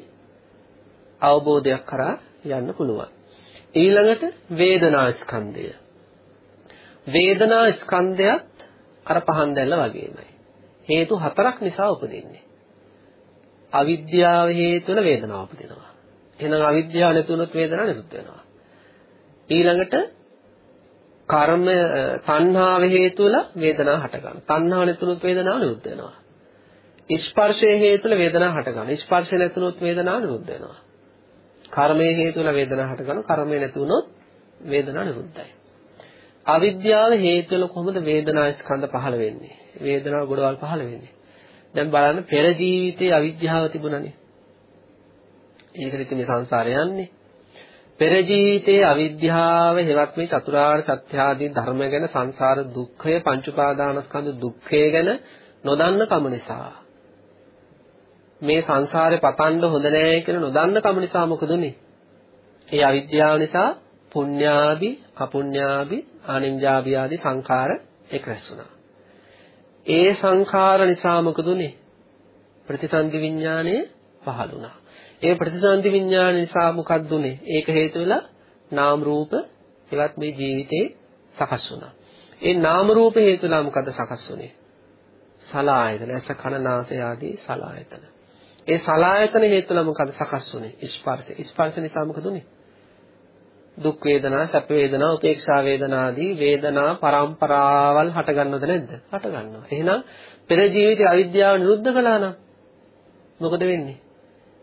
අවබෝධයක් කරා යන්න පුළුවන්. ඊළඟට වේදනා ස්කන්ධය. වේදනා ස්කන්ධයත් අර පහන් දැල්ල වගේමයි. හේතු හතරක් නිසා උපදින්නේ. අවිද්‍යාව හේතු වෙන වේදනාව උපදිනවා. එහෙනම් අවිද්‍යාව නැති වුණොත් වේදනාව නිරුද්ධ වෙනවා. ඊළඟට කර්ම තණ්හාව හේතු වෙලා වේදනාව හට ගන්නවා. තණ්හාව නැති වුණොත් වේදනාව නිරුද්ධ වෙනවා. ස්පර්ශය හේතු වෙලා වේදනාව හට ගන්නවා. ස්පර්ශය නැති වුණොත් වේදනාව නිරුද්ධ වෙනවා. කර්මයේ හේතු වෙලා වේදනාව හට ගන්නවා. කර්මය නැති වුණොත් වේදනාව නිරුද්ධයි. අවිද්‍යාව හේතු වෙලා කොහොමද වේදනා ස්කන්ධ පහළ වෙන්නේ? වේදනාව ගොඩවල් පහළ වෙන්නේ. දැන් බලන්න පෙර ජීවිතේ අවිද්‍යාව තිබුණනේ. ඒකට ඉතින් මේ සංසාරය යන්නේ. පෙර ජීවිතයේ අවිද්‍යාව හෙවත් මේ චතුරාර්ය සත්‍ය ආදී ධර්ම ගැන සංසාර දුක්ඛය පංච උපාදානස්කන්ධ දුක්ඛය ගැන නොදන්න කම නිසා මේ සංසාරේ පතන්න හොඳ නෑ කියලා නොදන්න කම නිසා මොකද උනේ? ඒ අවිද්‍යාව නිසා පුඤ්ඤාභි අපුඤ්ඤාභි ආනින්ජාභි ආදී සංඛාර එක් රැස් වුණා. ඒ සංඛාර නිසා මොකද උනේ? ප්‍රතිසන්දි විඥානය පහළ වුණා. ඒ ප්‍රතිසන්දි විඥාන නිසා මොකක්ද උනේ? ඒක හේතු වෙලා නාම රූප එවත් මේ ජීවිතේ සකස් වුණා. ඒ නාම රූප හේතු වෙලා මොකද සකස් වුනේ? සලායතන, ඇස කන නාසය ආදී සලායතන. ඒ සලායතන හේතු වෙලා මොකද සකස් වුනේ? ස්පර්ශ. ස්පර්ශ නිසා මොකද උනේ? දුක් වේදනා, සැප වේදනා, උපේක්ෂා වේදනා ආදී වේදනා පරම්පරාවල් හට ගන්නවද නැද්ද? හට ගන්නවා. එහෙනම් පෙර ජීවිතයේ අවිද්‍යාව නිරුද්ධ කළා නම් මොකද වෙන්නේ?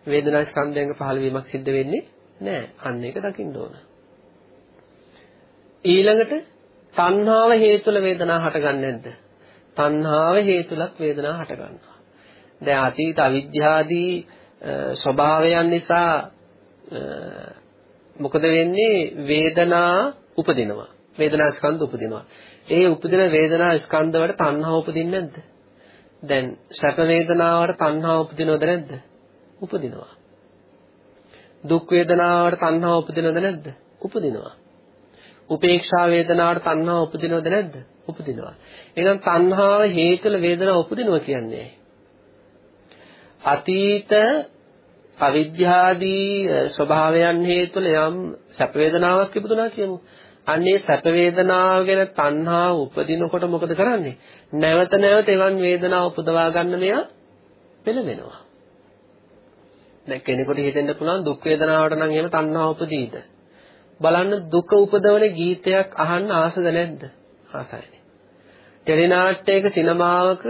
වේදනා ස්කන්ධයන්ග පහළ වීමක් සිද්ධ වෙන්නේ නැහැ. අන්න ඒක දකින්න ඕන. ඊළඟට තණ්හාව හේතුල වේදනා හටගන්නේ නැද්ද? තණ්හාව හේතුලක් වේදනා හට ගන්නවා. දැන් අතීත අවිද්‍යාදී ස්වභාවයන් නිසා මොකද වෙන්නේ වේදනා උපදිනවා. වේදනා ස්කන්ධ උපදිනවා. ඒ උපදින වේදනා ස්කන්ධ වල තණ්හාව උපදින්නේ නැද්ද? දැන් සැප වේදනාවට තණ්හාව උපදිනවද නැද්ද? උපදිනවා. දුක් වේදනාවට තණ්හාව උපදිනවද නැද්ද? උපදිනවා. උපේක්ෂා වේදනාවට තණ්හාව උපදිනවද නැද්ද? උපදිනවා. එහෙනම් තණ්හාව හේතුල වේදනාව උපදිනවා කියන්නේ අතීත අවිද්‍යාදී ස්වභාවයන් හේතුල යම් සැප වේදනාවක් ඉපදුනා කියමු. අන්නේ සැප වේදනාව ගැන තණ්හාව උපදිනකොට මොකද කරන්නේ? නැවත නැවත එවන් වේදනාව උපදවා ගන්න මෙයා පෙළඹෙනවා. දැන් කෙනෙකුට හිතෙන්න පුළුවන් දුක් වේදනාවට නම් එහෙම තණ්හාව උපදීද? බලන්න දුක උපදවන ගීතයක් අහන්න ආසද නැද්ද? ආසයිනේ. ටෙලිනාට්‍යයක සිනමාවක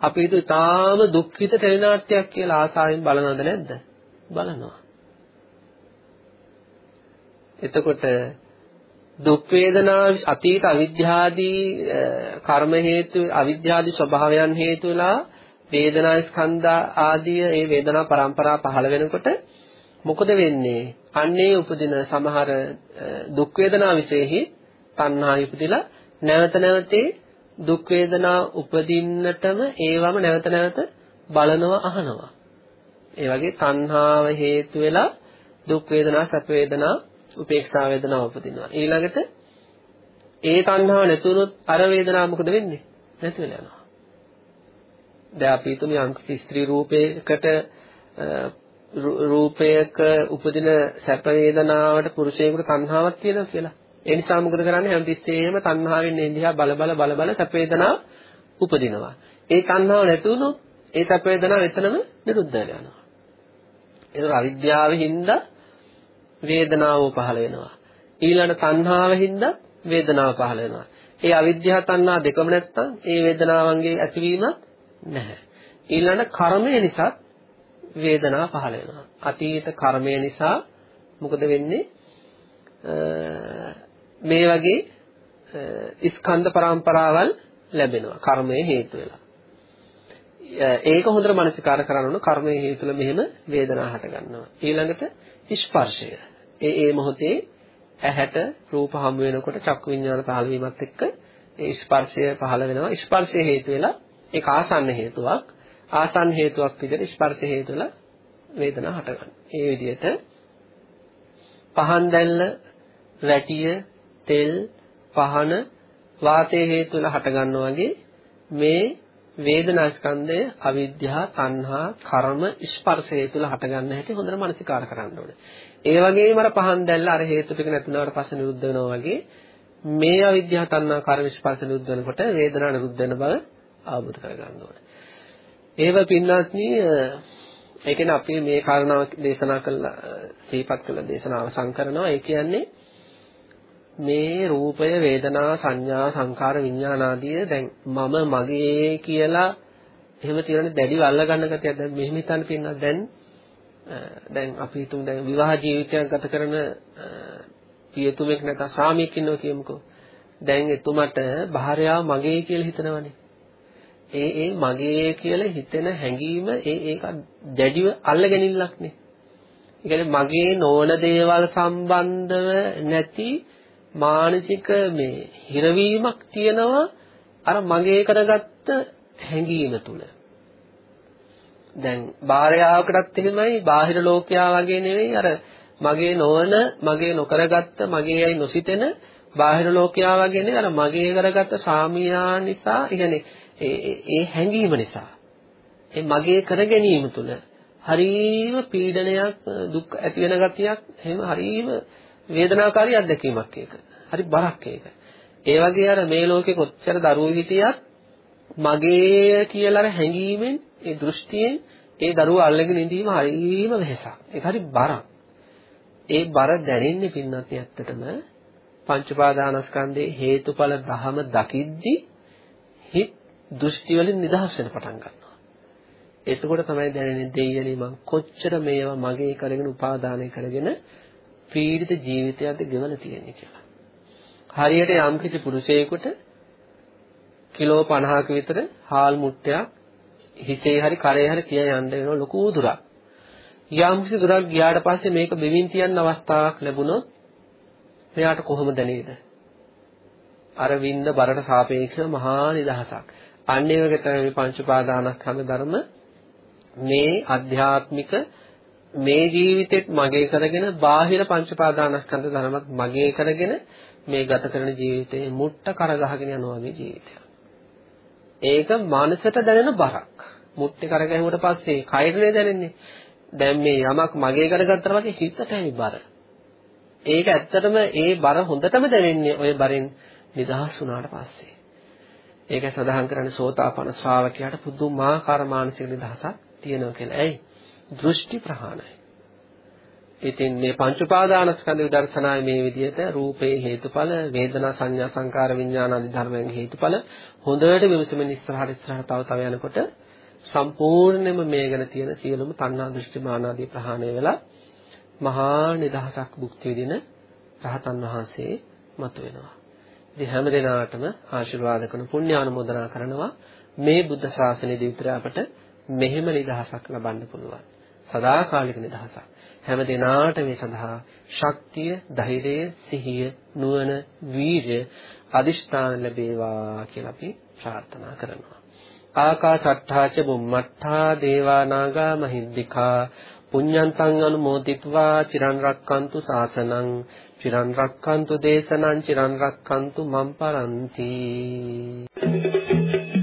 අපි හිතුව තාම දුක්ඛිත ටෙලිනාට්‍යයක් කියලා ආසාවෙන් බලනවද නැද්ද? බලනවා. එතකොට දුක් වේදනා අතීත අවිද්‍යාදී කර්ම හේතු අවිද්‍යාදී ස්වභාවයන් හේතු වෙලා වේදනා ස්කන්ධ ආදී ඒ වේදනා පරම්පරා පහළ වෙනකොට මොකද වෙන්නේ? අන්නේ උපදින සමහර දුක් වේදනා විශේෂෙහි තණ්හා ඉපදිලා නැවත නැවතේ දුක් වේදනා උපදින්නටම ඒවම නැවත නැවත බලනවා අහනවා. ඒ වගේ තණ්හාව හේතු වෙලා දුක් වේදනා සැප වේදනා උපේක්ෂා වේදනා උපදිනවා. ඊළඟට ඒ තණ්හාව නැතුනොත් අර වේදනාව මොකද වෙන්නේ? නැති වෙලා යනවා. දැන් අපි හිතමු යම් ස්ත්‍රී රූපයකට රූපයක උපදින සැප වේදනාවට පුරුෂයෙකුට තණ්හාවක් තියෙනවා කියලා. ඒ නිසා මොකද කරන්නේ හැමතිස්සෙම තණ්හාවෙන් එන්නේ බල බල බල බල සැප වේදනා උපදිනවා. ඒ තණ්හාව නැති වුණොත් ඒ සැප වේදනාව එතනම නිරුද්ධ වෙලා යනවා. ඒක අවිද්‍යාවෙන් හින්දා වේදනාව පහළ වෙනවා. ඊළඟ තණ්හාවෙන් හින්දා වේදනාව පහළ වෙනවා. ඒ අවිද්‍යාව තණ්හා දෙකම නැත්තම් ඒ වේදනාවන්ගේ ඇතිවීමක් නැහැ. ඊළඟ කර්මය නිසා වේදනාව පහළ වෙනවා. අතීත කර්මය නිසා මොකද වෙන්නේ? මේ වගේ ස්කන්ධ පරම්පරාවල් ලැබෙනවා කර්මයේ හේතු වෙලා. ඒක හොඳට මනසිකාර කරන්න ඕන කර්මයේ හේතුල මෙහෙම වේදනාව හට ගන්නවා. ඊළඟට ස්පර්ශය. ඒ ඒ මොහොතේ ඇහැට රූප හමු වෙනකොට චක්කු විඤ්ඤාණ පහළ වීමත් එක්ක ඒ ස්පර්ශය පහළ වෙනවා. ස්පර්ශය හේතු වෙලා ඒක ආසන්න හේතුවක්. ආසන්න හේතුවක් විදිහට ස්පර්ශ හේතු වෙලා වේදනාව හටගන්නවා. ඒ විදිහට පහන් දැල්ල, වැටිය, තෙල්, පහන වාතයේ හේතු වෙලා හටගන්නා වගේ මේ වේදනා ස්කන්ධය අවිද්‍යාව, තණ්හා, කර්ම, ස්පර්ශ හේතු වෙලා හටගන්න හැටි හොඳට මනසිකාර කරන්න ඕනේ. ඒ වගේම අර පහන් දැල්ල අර හේතු ටික නැතුනවට පස්සේ නිරුද්ධ වෙනවා වගේ මේ අවිද්‍යාව, තණ්හා, කර්ම, ස්පර්ශ නිරුද්ධ වෙනකොට වේදනාව නිරුද්ධ වෙන බව අවබෝධ කරගන්න ඕනේ. ඒව පින්වත්නි ඒ කියන්නේ අපි මේ කාරණාව දේශනා කළා සිහිපත් කළ දේශනාව අවසන් කරනවා. ඒ කියන්නේ මේ රූපය වේදනා සංඥා සංකාර විඥාන ආදිය දැන් මම මගේ කියලා එහෙම තියෙන දැඩිව අල්ල ගන්න ගතියක්. දැන් මෙහෙම හිතන්න පින්නක් දැන් දැන් අපි හිතමු දැන් විවාහ ජීවිතයක් ගත කරන පියතුමෙක් නැත්නම් ස්වාමියෙක් ඉන්නවා කියමුකෝ. දැන් එතුමට භාර්යාව මගේ කියලා හිතනවනේ. ඒ ඒ මගේ කියලා හිතෙන හැඟීම ඒ ඒක දැඩිව අල්ලගෙනින්නක් නේ. ඒ කියන්නේ මගේ නොවන දේවල් සම්බන්ධව නැති මානසික මේ හිරවීමක් තියෙනවා. අර මගේ කරගත්ත හැඟීම තුල. දැන් බාහිරයාවකටත් එහෙමයි බාහිර ලෝකයා වගේ නෙවෙයි. අර මගේ නොවන මගේ නොකරගත්ත මගේයි නොසිතෙන බාහිර ලෝකයා වගේ නෙවෙයි. අර මගේ කරගත්ත සාමියා නිසා කියන්නේ ඒ හැඟීම නිසා. ඒ මගේ කර ගැනීම තුල හරීම පීඩනයක් දුක් ඇති වෙන ගතියක් එහෙම හරීම වේදනාකාරී අත්දැකීමක් ඒක. හරි බරක් ඒක. ඒ වගේ අර මේ ලෝකේ කොච්චර දරුවෝ හිටියත් මගේ කියලා අර හැඟීමෙන් ඒ දෘෂ්ටියෙන් ඒ දරුවා අල්ලගෙන ඉඳීම හරීම වෙහසක්. ඒක හරි බරක්. ඒ බර දැනෙන්නේ පින්නත් ඇත්තටම පංච උපාදානස්කන්ධේ හේතුඵල ධහම දකිද්දි හිත දෘෂ්ටි වලින් නිදහස් වෙන පටන් ගන්නවා. එතකොට තමයි දැනෙන්නේ දෙයියනේ මං කොච්චර මේවා මගේ කරගෙන උපාදානය කරගෙන පීඩිත ජීවිතයක්ද ගෙවල තියෙන්නේ කියලා. හරියට යම්කිසි පුරුෂයෙකුට කිලෝ 50ක විතර හාල් මුට්ටයක් හිතේ හරි කරේ හරි තිය යන්න වෙන ලොකු දුරක්. යම්කිසි දුරක් ගියාට පස්සේ මේක බෙවින් තියන්න අවස්ථාවක් ලැබුණොත් එයාට කොහොමද දැනේද? අර වින්න බරට සාපේක්ෂව මහා නිදහසක්. අන්න ඒ වගේ තමයි මේ පංච උපාදානස්කන්ධ ධර්ම මේ අධ්‍යාත්මික මේ ජීවිතෙත් මගේ කරගෙන බාහිර පංච උපාදානස්කන්ධ ධර්මත් මගේ කරගෙන මේ ගත කරන ජීවිතේ මුට්ට කරගහගෙන යනවා වගේ ජීවිතයක්. ඒක මනසට දැනෙන බරක්. මුට්ටේ කරගැහුවට පස්සේ කයරනේ දැනෙන්නේ. දැන් මේ යමක් මගේ කරගත්තා වගේ හිතටයි බර. ඒක ඇත්තටම ඒ බර හොඳටම දැනෙන්නේ ওই බරෙන් නිදහස් වුණාට පස්සේ. ඒක සඳහන් කරන්නේ සෝතාපන්න ශ්‍රාවකයාට පුදුමාකාර මානසික නිදහසක් තියෙනවා කියලා. ඇයි? දෘෂ්ටි ප්‍රහාණය. ඉතින් මේ පංච උපාදානස්කන්ධ විදර්ශනායේ මේ විදිහට රූපේ හේතුඵල, වේදනා සංඥා සංකාර විඥාන ආදී ධර්මයන්ගේ හේතුඵල හොඳට විමසමින් ඉස්සරහට ඉස්සරහට තව තව යනකොට සම්පූර්ණයෙන්ම මේ ගැන තියෙන සියලුම තණ්හා දෘෂ්ටි මාන ආදී ප්‍රහාණය වෙලා මහා නිදහසක් භුක්ති විඳින රහතන් වහන්සේ මතුවෙනවා. ඉතින් හැම දිනාටම ආශිර්වාද කරන පුණ්‍ය ආනුමෝදනා කරනවා මේ බුද්ධ ශාසනයේදී විතර අපට මෙහෙම නිදහසක් ලබන්න පුළුවන්. සදාකාලික නිදහසක්. හැම දිනාට මේ සඳහා ශක්තිය, ධෛර්යය, සිහිය, නුවණ, වීර්ය අදිෂ්ඨාන ලැබේවා කියලා අපි ප්‍රාර්ථනා කරනවා. ආකාසට්ඨාච බුම්මට්ඨා දේවානාගා මහිද්దికා පුඤ්ඤන්තං අනුමෝදිත्वा චිරන් රක්칸තු සාසනං චිරන් රක්칸තු දේශනං චිරන් රක්칸තු මම් පරන්ති Thank you.